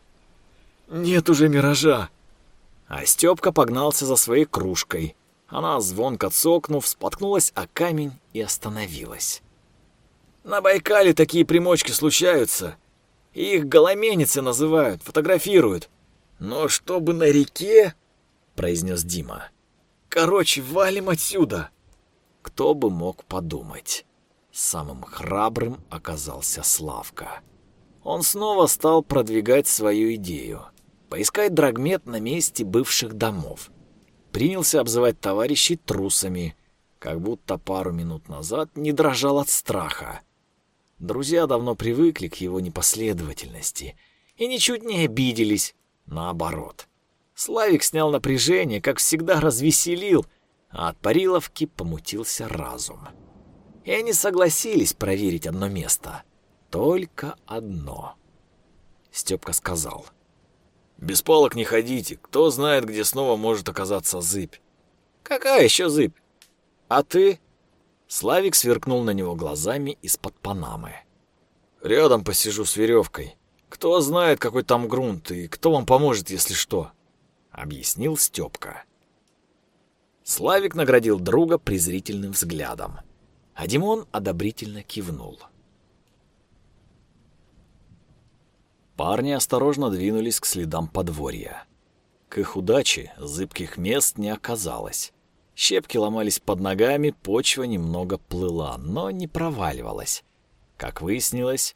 нет уже миража!» А Степка погнался за своей кружкой. Она, звонко цокнув, споткнулась о камень и остановилась. На Байкале такие примочки случаются. Их голоменицы называют, фотографируют. Но чтобы на реке, произнес Дима. Короче, валим отсюда. Кто бы мог подумать. Самым храбрым оказался Славка. Он снова стал продвигать свою идею. Поискать драгмет на месте бывших домов. Принялся обзывать товарищей трусами, как будто пару минут назад не дрожал от страха. Друзья давно привыкли к его непоследовательности и ничуть не обиделись, наоборот. Славик снял напряжение, как всегда развеселил, а от Париловки помутился разум. И они согласились проверить одно место. Только одно. Степка сказал. «Без палок не ходите, кто знает, где снова может оказаться зыбь». «Какая еще зыбь? А ты?» Славик сверкнул на него глазами из-под панамы. «Рядом посижу с веревкой. Кто знает, какой там грунт, и кто вам поможет, если что?» — объяснил Степка. Славик наградил друга презрительным взглядом, а Димон одобрительно кивнул. Парни осторожно двинулись к следам подворья. К их удаче зыбких мест не оказалось. Щепки ломались под ногами, почва немного плыла, но не проваливалась. Как выяснилось,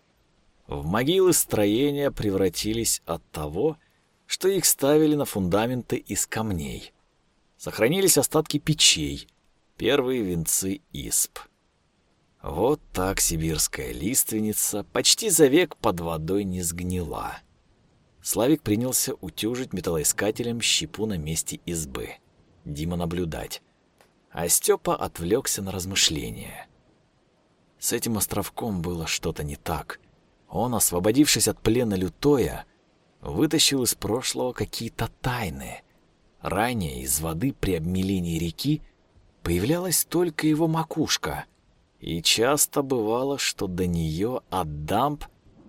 в могилы строения превратились от того, что их ставили на фундаменты из камней. Сохранились остатки печей, первые венцы исп. Вот так сибирская лиственница почти за век под водой не сгнила. Славик принялся утюжить металлоискателем щепу на месте избы. Дима наблюдать а Степа отвлекся на размышления. С этим островком было что-то не так. Он, освободившись от плена лютоя, вытащил из прошлого какие-то тайны. Ранее из воды при обмелении реки появлялась только его макушка, и часто бывало, что до нее от дамб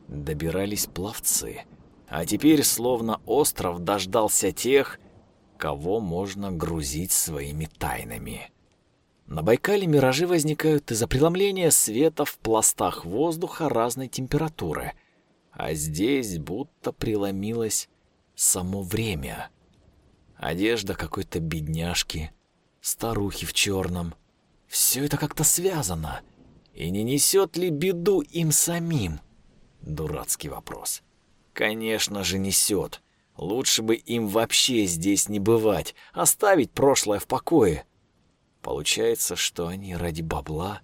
добирались пловцы. А теперь словно остров дождался тех, кого можно грузить своими тайнами. На Байкале миражи возникают из-за преломления света в пластах воздуха разной температуры, а здесь будто преломилось само время. Одежда какой-то бедняжки, старухи в черном. Все это как-то связано. И не несет ли беду им самим? Дурацкий вопрос. Конечно же несет. Лучше бы им вообще здесь не бывать, оставить прошлое в покое. Получается, что они ради бабла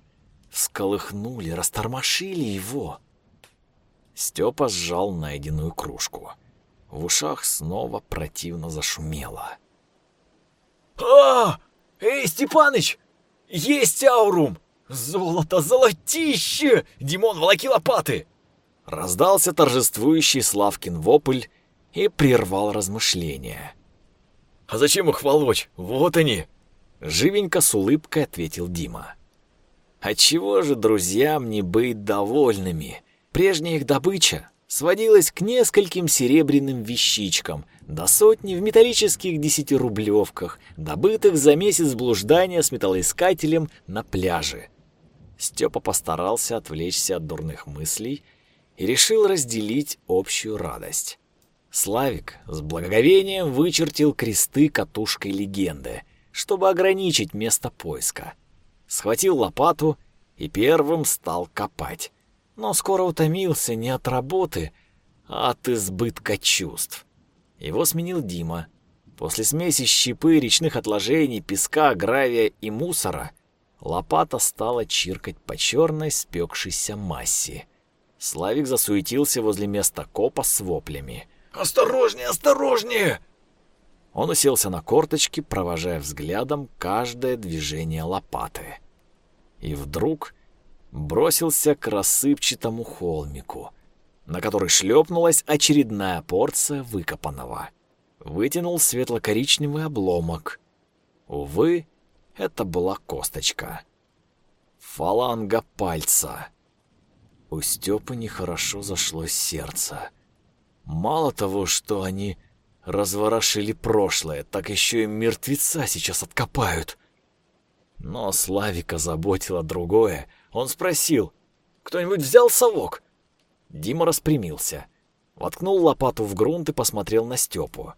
всколыхнули, растормошили его. Степа сжал найденную кружку. В ушах снова противно зашумело. «А! Эй, Степаныч! Есть аурум! Золото, золотище! Димон, волоки лопаты!» Раздался торжествующий Славкин вопль и прервал размышления. «А зачем их волочь? Вот они!» Живенько с улыбкой ответил Дима. Отчего же друзьям не быть довольными? Прежняя их добыча сводилась к нескольким серебряным вещичкам, до сотни в металлических десятирублевках, добытых за месяц блуждания с металлоискателем на пляже. Степа постарался отвлечься от дурных мыслей и решил разделить общую радость. Славик с благоговением вычертил кресты катушкой легенды — чтобы ограничить место поиска. Схватил лопату и первым стал копать. Но скоро утомился не от работы, а от избытка чувств. Его сменил Дима. После смеси щепы, речных отложений, песка, гравия и мусора лопата стала чиркать по черной спекшейся массе. Славик засуетился возле места копа с воплями. «Осторожнее, осторожнее!» Он уселся на корточки, провожая взглядом каждое движение лопаты. И вдруг бросился к рассыпчатому холмику, на который шлепнулась очередная порция выкопанного. Вытянул светло-коричневый обломок. Увы, это была косточка. Фаланга пальца. У Степы нехорошо зашло сердце. Мало того, что они разворошили прошлое, так еще и мертвеца сейчас откопают. Но Славика заботило другое. Он спросил, «Кто-нибудь взял совок?» Дима распрямился, воткнул лопату в грунт и посмотрел на Степу.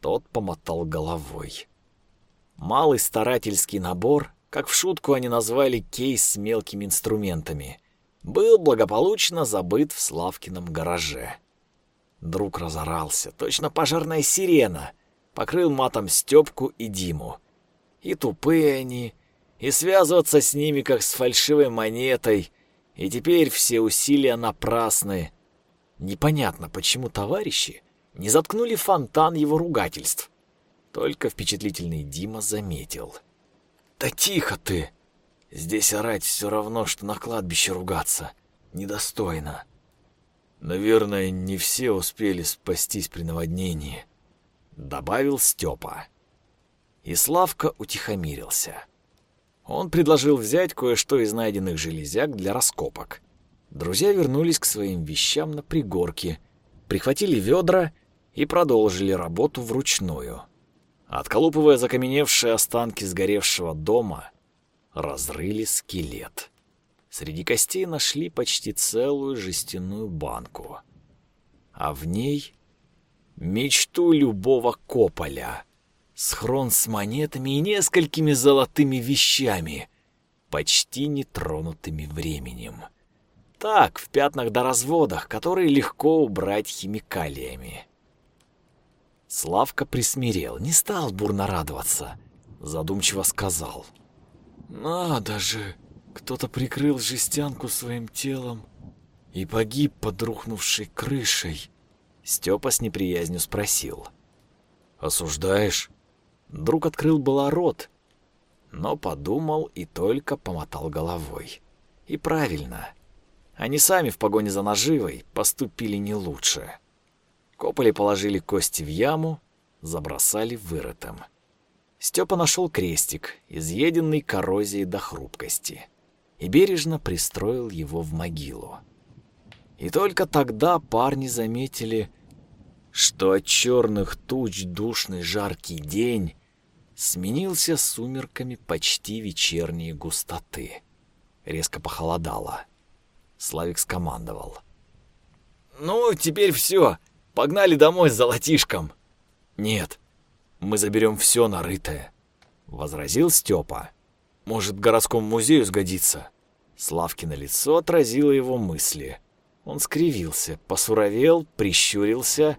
Тот помотал головой. Малый старательский набор, как в шутку они назвали кейс с мелкими инструментами, был благополучно забыт в Славкином гараже. Друг разорался, точно пожарная сирена, покрыл матом Степку и Диму. И тупые они, и связываться с ними, как с фальшивой монетой, и теперь все усилия напрасны. Непонятно, почему товарищи не заткнули фонтан его ругательств. Только впечатлительный Дима заметил. «Да тихо ты! Здесь орать все равно, что на кладбище ругаться. Недостойно». Наверное, не все успели спастись при наводнении, добавил Степа. И Славка утихомирился. Он предложил взять кое-что из найденных железяк для раскопок. Друзья вернулись к своим вещам на пригорке, прихватили ведра и продолжили работу вручную. Отколупывая закаменевшие останки сгоревшего дома, разрыли скелет. Среди костей нашли почти целую жестяную банку. А в ней мечту любого кополя. Схрон с монетами и несколькими золотыми вещами, почти нетронутыми временем. Так, в пятнах до разводах, которые легко убрать химикалиями. Славка присмирел, не стал бурно радоваться. Задумчиво сказал. «Надо же!» Кто-то прикрыл жестянку своим телом и погиб под рухнувшей крышей. Степа с неприязнью спросил. «Осуждаешь?» Друг открыл было рот, но подумал и только помотал головой. И правильно. Они сами в погоне за наживой поступили не лучше. Копали положили кости в яму, забросали вырытым. Степа нашел крестик, изъеденный коррозией до хрупкости и бережно пристроил его в могилу. И только тогда парни заметили, что от черных туч душный жаркий день сменился сумерками почти вечерней густоты. Резко похолодало. Славик скомандовал. «Ну, теперь все. Погнали домой с золотишком». «Нет, мы заберем все нарытое», — возразил Степа. Может, городскому музею сгодится?» Славкино лицо отразило его мысли. Он скривился, посуровел, прищурился,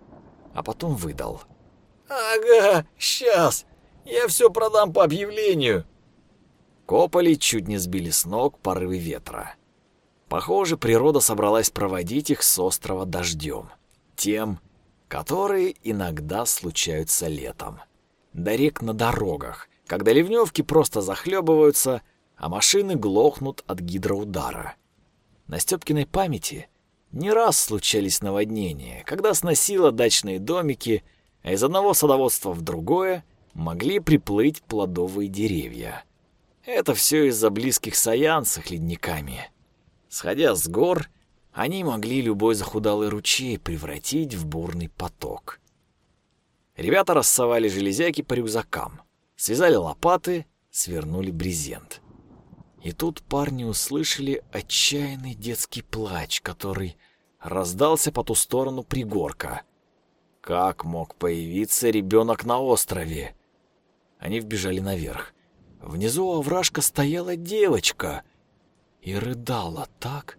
а потом выдал. «Ага, сейчас. Я все продам по объявлению». Кополи чуть не сбили с ног порывы ветра. Похоже, природа собралась проводить их с острова дождем. Тем, которые иногда случаются летом. До рек на дорогах, когда ливневки просто захлебываются, а машины глохнут от гидроудара. На Степкиной памяти не раз случались наводнения, когда сносило дачные домики, а из одного садоводства в другое могли приплыть плодовые деревья. Это все из-за близких саян с их ледниками. Сходя с гор, они могли любой захудалый ручей превратить в бурный поток. Ребята рассовали железяки по рюкзакам связали лопаты, свернули брезент. И тут парни услышали отчаянный детский плач, который раздался по ту сторону пригорка. Как мог появиться ребенок на острове? Они вбежали наверх. Внизу овражка стояла девочка и рыдала так,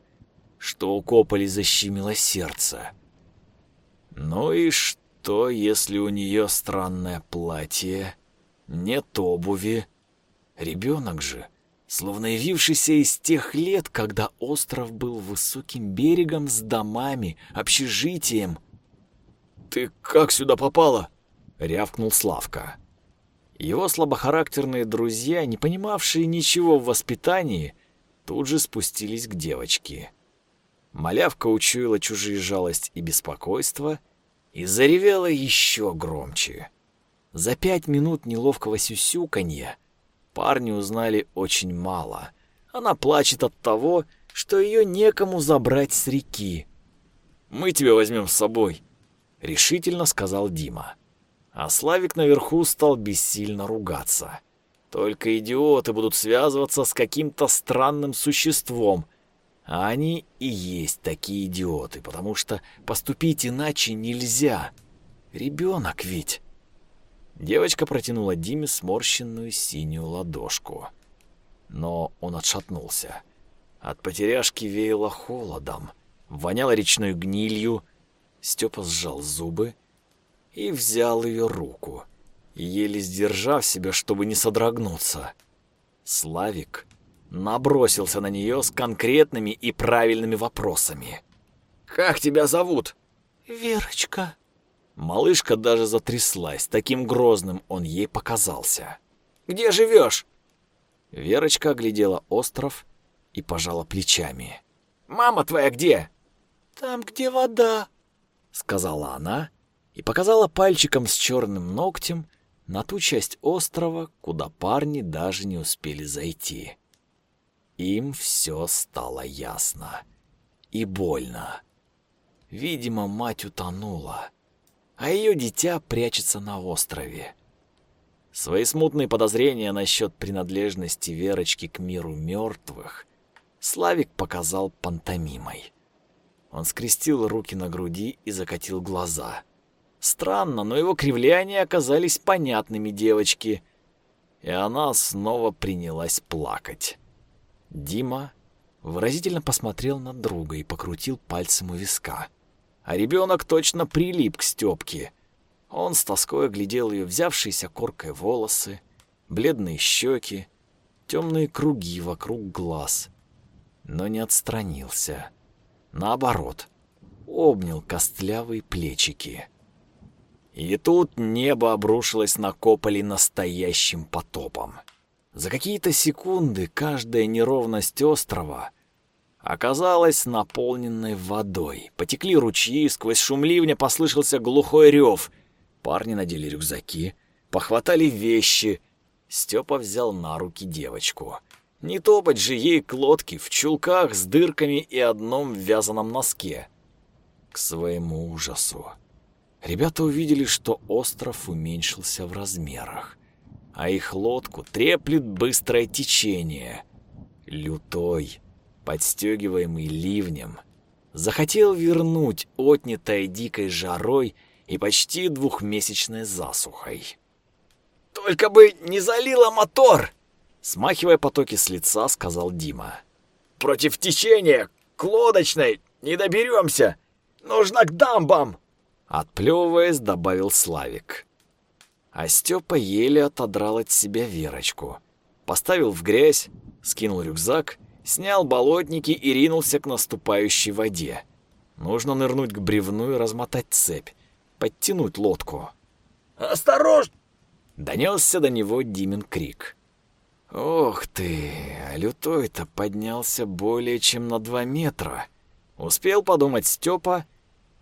что у Кополи защемило сердце. Ну и что, если у нее странное платье? нет обуви. Ребенок же, словно явившийся из тех лет, когда остров был высоким берегом с домами, общежитием. «Ты как сюда попала?» — рявкнул Славка. Его слабохарактерные друзья, не понимавшие ничего в воспитании, тут же спустились к девочке. Малявка учуяла чужие жалость и беспокойство и заревела еще громче. За пять минут неловкого сюсюканья парни узнали очень мало. Она плачет от того, что ее некому забрать с реки. «Мы тебя возьмем с собой», — решительно сказал Дима. А Славик наверху стал бессильно ругаться. Только идиоты будут связываться с каким-то странным существом. А они и есть такие идиоты, потому что поступить иначе нельзя. Ребенок ведь. Девочка протянула Диме сморщенную синюю ладошку. Но он отшатнулся. От потеряшки веяло холодом, воняло речной гнилью. Степа сжал зубы и взял ее руку еле сдержав себя, чтобы не содрогнуться. Славик набросился на нее с конкретными и правильными вопросами. «Как тебя зовут?» «Верочка». Малышка даже затряслась, таким грозным он ей показался. «Где живешь?» Верочка оглядела остров и пожала плечами. «Мама твоя где?» «Там, где вода», — сказала она и показала пальчиком с черным ногтем на ту часть острова, куда парни даже не успели зайти. Им все стало ясно и больно. Видимо, мать утонула, а ее дитя прячется на острове. Свои смутные подозрения насчет принадлежности Верочки к миру мертвых Славик показал пантомимой. Он скрестил руки на груди и закатил глаза. Странно, но его кривляния оказались понятными девочке, и она снова принялась плакать. Дима выразительно посмотрел на друга и покрутил пальцем у виска. А ребенок точно прилип к Степке. Он с тоской оглядел ее взявшиеся коркой волосы, бледные щеки, темные круги вокруг глаз, но не отстранился. Наоборот, обнял костлявые плечики. И тут небо обрушилось на Кополи настоящим потопом. За какие-то секунды каждая неровность острова оказалась наполненной водой. Потекли ручьи, сквозь шум ливня послышался глухой рев. Парни надели рюкзаки, похватали вещи. Степа взял на руки девочку. Не топать же ей к лодке в чулках с дырками и одном вязаном носке. К своему ужасу Ребята увидели, что остров уменьшился в размерах, а их лодку треплет быстрое течение. Лютой, подстегиваемый ливнем, захотел вернуть отнятое дикой жарой и почти двухмесячной засухой. «Только бы не залило мотор!» Смахивая потоки с лица, сказал Дима. «Против течения, к лодочной, не доберемся! Нужно к дамбам!» Отплевываясь, добавил Славик. А Степа еле отодрал от себя Верочку. Поставил в грязь, скинул рюкзак, снял болотники и ринулся к наступающей воде. Нужно нырнуть к бревну и размотать цепь, подтянуть лодку. «Осторожно!» Донесся до него Димин крик. «Ох ты, а лютой-то поднялся более чем на два метра!» Успел подумать Степа,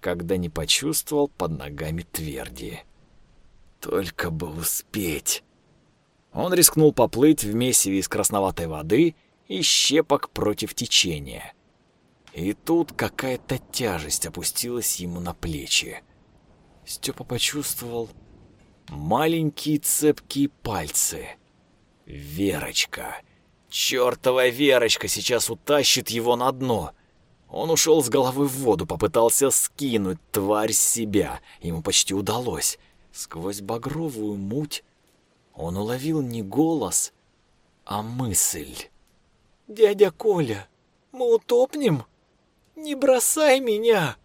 когда не почувствовал под ногами тверди. Только бы успеть. Он рискнул поплыть в месиве из красноватой воды и щепок против течения. И тут какая-то тяжесть опустилась ему на плечи. Степа почувствовал маленькие цепкие пальцы. Верочка. Чёртова Верочка сейчас утащит его на дно. Он ушел с головой в воду, попытался скинуть тварь себя. Ему почти удалось. Сквозь багровую муть он уловил не голос, а мысль. «Дядя Коля, мы утопнем? Не бросай меня!»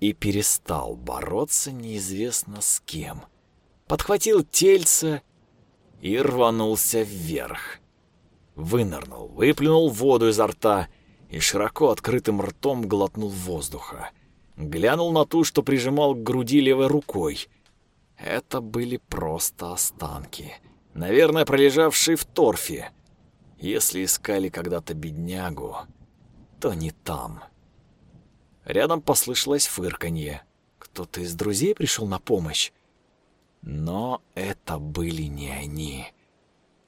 И перестал бороться неизвестно с кем. Подхватил тельце и рванулся вверх. Вынырнул, выплюнул воду изо рта и широко открытым ртом глотнул воздуха. Глянул на ту, что прижимал к груди левой рукой. Это были просто останки, наверное, пролежавшие в торфе. Если искали когда-то беднягу, то не там. Рядом послышалось фырканье. Кто-то из друзей пришел на помощь. Но это были не они.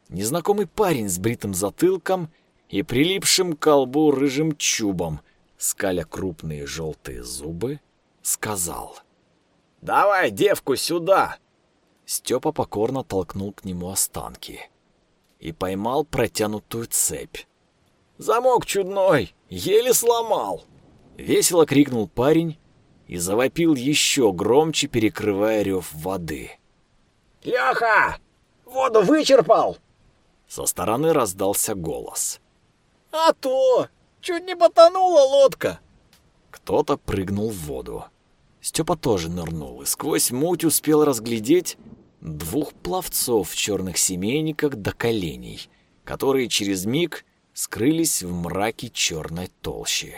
Незнакомый парень с бритым затылком и прилипшим к колбу рыжим чубом, скаля крупные желтые зубы, сказал. «Давай девку сюда!» Степа покорно толкнул к нему останки и поймал протянутую цепь. «Замок чудной! Еле сломал!» Весело крикнул парень и завопил еще громче, перекрывая рев воды. «Леха! Воду вычерпал!» Со стороны раздался голос. «А то! Чуть не потонула лодка!» Кто-то прыгнул в воду. Степа тоже нырнул и сквозь муть успел разглядеть двух пловцов в черных семейниках до коленей, которые через миг скрылись в мраке черной толщи.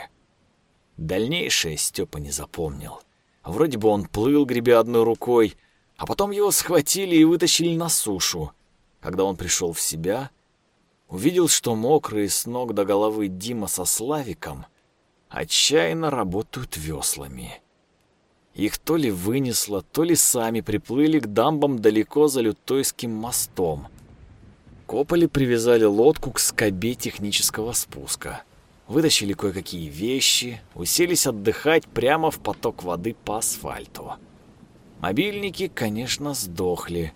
Дальнейшее Степа не запомнил. Вроде бы он плыл, гребя одной рукой, а потом его схватили и вытащили на сушу. Когда он пришел в себя, увидел, что мокрые с ног до головы Дима со Славиком отчаянно работают веслами. Их то ли вынесло, то ли сами приплыли к дамбам далеко за Лютойским мостом. Копали привязали лодку к скобе технического спуска. Вытащили кое-какие вещи, уселись отдыхать прямо в поток воды по асфальту. Мобильники, конечно, сдохли.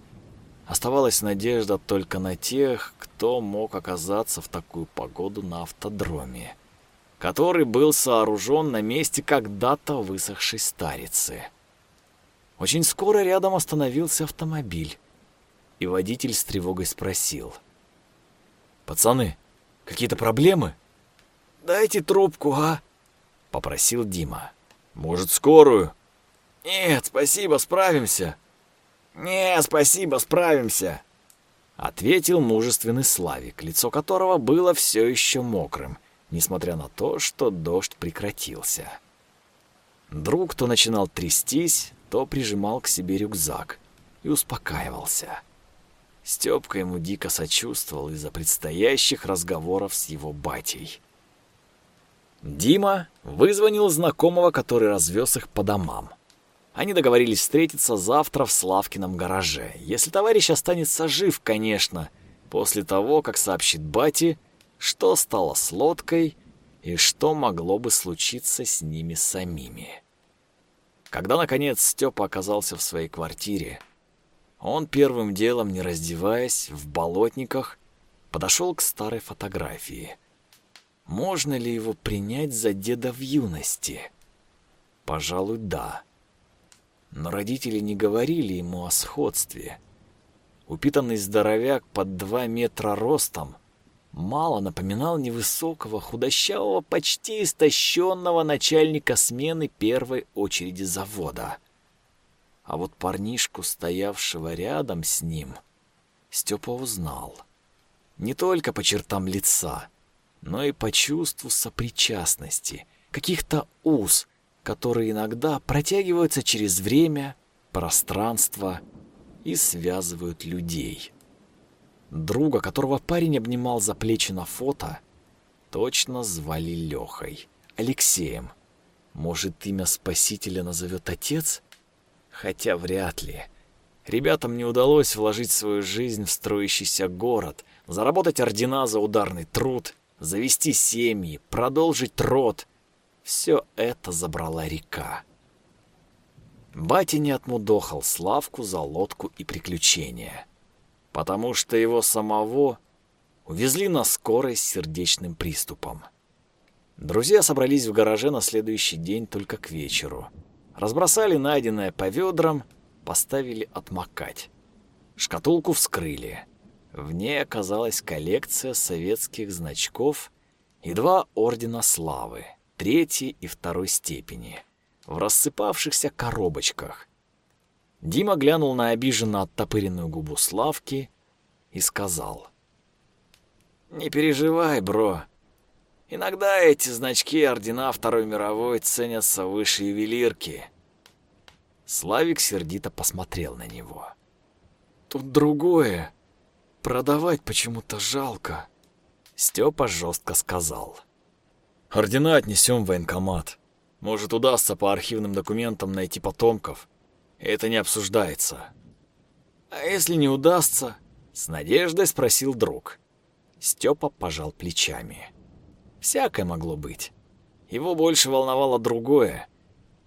Оставалась надежда только на тех, кто мог оказаться в такую погоду на автодроме который был сооружен на месте когда-то высохшей старицы. Очень скоро рядом остановился автомобиль, и водитель с тревогой спросил. «Пацаны, какие-то проблемы?» «Дайте трубку, а?» — попросил Дима. «Может, скорую?» «Нет, спасибо, справимся». «Не, спасибо, справимся», — ответил мужественный Славик, лицо которого было все еще мокрым — несмотря на то, что дождь прекратился. Друг то начинал трястись, то прижимал к себе рюкзак и успокаивался. Степка ему дико сочувствовал из-за предстоящих разговоров с его батей. Дима вызвонил знакомого, который развез их по домам. Они договорились встретиться завтра в Славкином гараже, если товарищ останется жив, конечно, после того, как сообщит бате, что стало с лодкой и что могло бы случиться с ними самими. Когда, наконец, Степа оказался в своей квартире, он первым делом, не раздеваясь, в болотниках, подошел к старой фотографии. Можно ли его принять за деда в юности? Пожалуй, да. Но родители не говорили ему о сходстве. Упитанный здоровяк под два метра ростом мало напоминал невысокого, худощавого, почти истощенного начальника смены первой очереди завода. А вот парнишку, стоявшего рядом с ним, Степа узнал. Не только по чертам лица, но и по чувству сопричастности, каких-то уз, которые иногда протягиваются через время, пространство и связывают людей. Друга, которого парень обнимал за плечи на фото, точно звали Лехой, Алексеем. Может, имя спасителя назовет отец? Хотя вряд ли. Ребятам не удалось вложить свою жизнь в строящийся город, заработать ордена за ударный труд, завести семьи, продолжить род. Все это забрала река. Батя не отмудохал Славку за лодку и приключения потому что его самого увезли на скорой с сердечным приступом. Друзья собрались в гараже на следующий день только к вечеру. Разбросали найденное по ведрам, поставили отмокать. Шкатулку вскрыли. В ней оказалась коллекция советских значков и два ордена славы, третьей и второй степени, в рассыпавшихся коробочках, Дима глянул на обиженно оттопыренную губу Славки и сказал. «Не переживай, бро. Иногда эти значки ордена Второй мировой ценятся выше ювелирки». Славик сердито посмотрел на него. «Тут другое. Продавать почему-то жалко». Степа жестко сказал. «Ордена отнесем в военкомат. Может, удастся по архивным документам найти потомков. Это не обсуждается». «А если не удастся?» — с надеждой спросил друг. Степа пожал плечами. Всякое могло быть. Его больше волновало другое,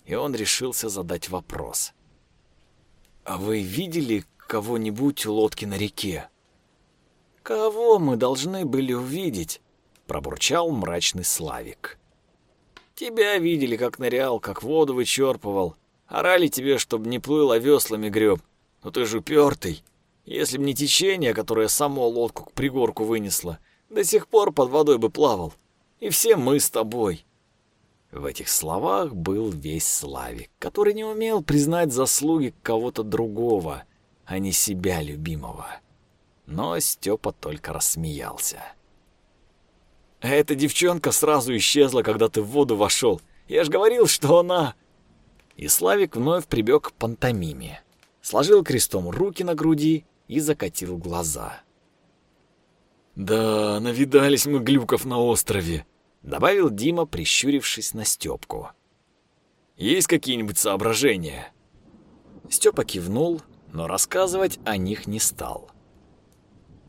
и он решился задать вопрос. «А вы видели кого-нибудь у лодки на реке?» «Кого мы должны были увидеть?» — пробурчал мрачный Славик. «Тебя видели, как нырял, как воду вычерпывал. Орали тебе, чтобы не плыл, а веслами греб. Но ты же упертый. Если б не течение, которое само лодку к пригорку вынесло, до сих пор под водой бы плавал. И все мы с тобой. В этих словах был весь Славик, который не умел признать заслуги кого-то другого, а не себя любимого. Но Степа только рассмеялся. «А эта девчонка сразу исчезла, когда ты в воду вошел. Я ж говорил, что она...» И Славик вновь прибег к пантомиме. Сложил крестом руки на груди и закатил глаза. «Да, навидались мы глюков на острове», добавил Дима, прищурившись на Степку. Есть какие-нибудь соображения? Степа кивнул, но рассказывать о них не стал.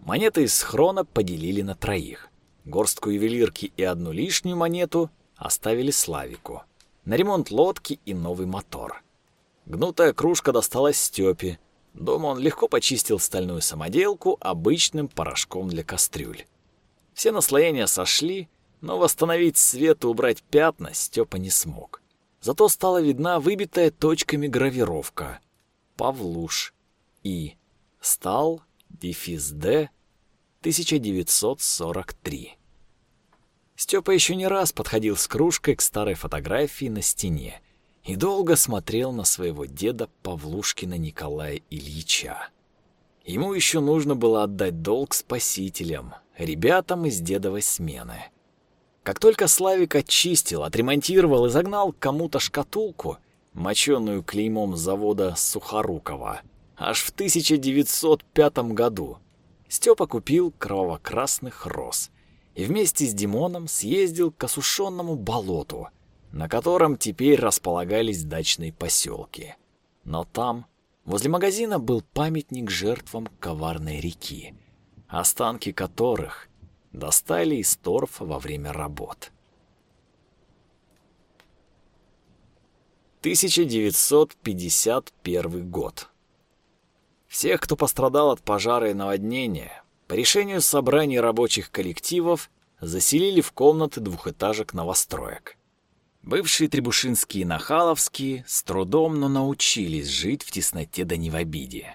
Монеты из схрона поделили на троих. Горстку ювелирки и одну лишнюю монету оставили Славику. На ремонт лодки и новый мотор. Гнутая кружка досталась Степе. Дома он легко почистил стальную самоделку обычным порошком для кастрюль. Все наслоения сошли, но восстановить свет и убрать пятна Степа не смог. Зато стала видна выбитая точками гравировка «Павлуш» и «Стал дефис Д 1943». Степа еще не раз подходил с кружкой к старой фотографии на стене и долго смотрел на своего деда Павлушкина Николая Ильича. Ему еще нужно было отдать долг спасителям, ребятам из дедовой смены. Как только Славик очистил, отремонтировал и загнал кому-то шкатулку, моченую клеймом завода Сухорукова, аж в 1905 году, Степа купил кроваво-красных роз и вместе с Димоном съездил к осушенному болоту, на котором теперь располагались дачные поселки. Но там, возле магазина, был памятник жертвам коварной реки, останки которых достали из торфа во время работ. 1951 год. Всех, кто пострадал от пожара и наводнения, по решению собраний рабочих коллективов заселили в комнаты двухэтажек новостроек. Бывшие Требушинские и Нахаловские с трудом, но научились жить в тесноте да не в обиде.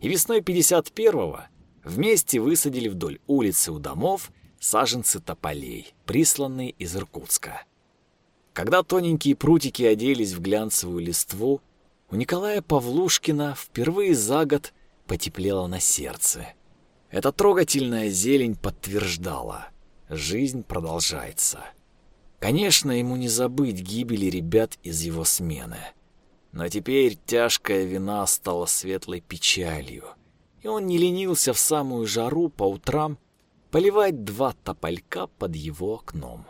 И весной 51-го вместе высадили вдоль улицы у домов саженцы тополей, присланные из Иркутска. Когда тоненькие прутики оделись в глянцевую листву, у Николая Павлушкина впервые за год потеплело на сердце. Эта трогательная зелень подтверждала — жизнь продолжается. Конечно, ему не забыть гибели ребят из его смены. Но теперь тяжкая вина стала светлой печалью, и он не ленился в самую жару по утрам поливать два тополька под его окном.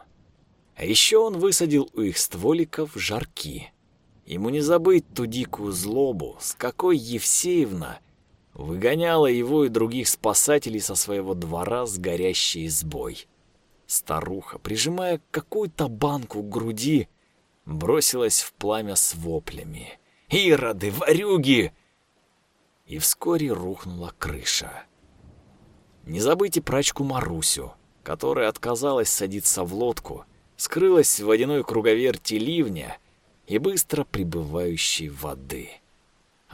А еще он высадил у их стволиков жарки. Ему не забыть ту дикую злобу, с какой Евсеевна выгоняла его и других спасателей со своего двора с горящей избой. Старуха, прижимая какую-то банку к груди, бросилась в пламя с воплями. «Ироды, ворюги!» И вскоре рухнула крыша. Не забыть и прачку Марусю, которая отказалась садиться в лодку, скрылась в водяной круговерти ливня и быстро прибывающей воды.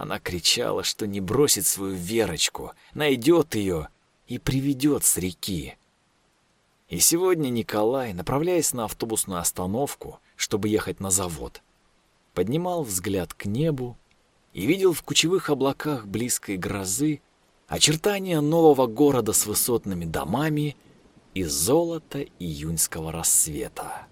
Она кричала, что не бросит свою Верочку, найдет ее и приведет с реки. И сегодня Николай, направляясь на автобусную остановку, чтобы ехать на завод, поднимал взгляд к небу и видел в кучевых облаках близкой грозы очертания нового города с высотными домами и золото июньского рассвета.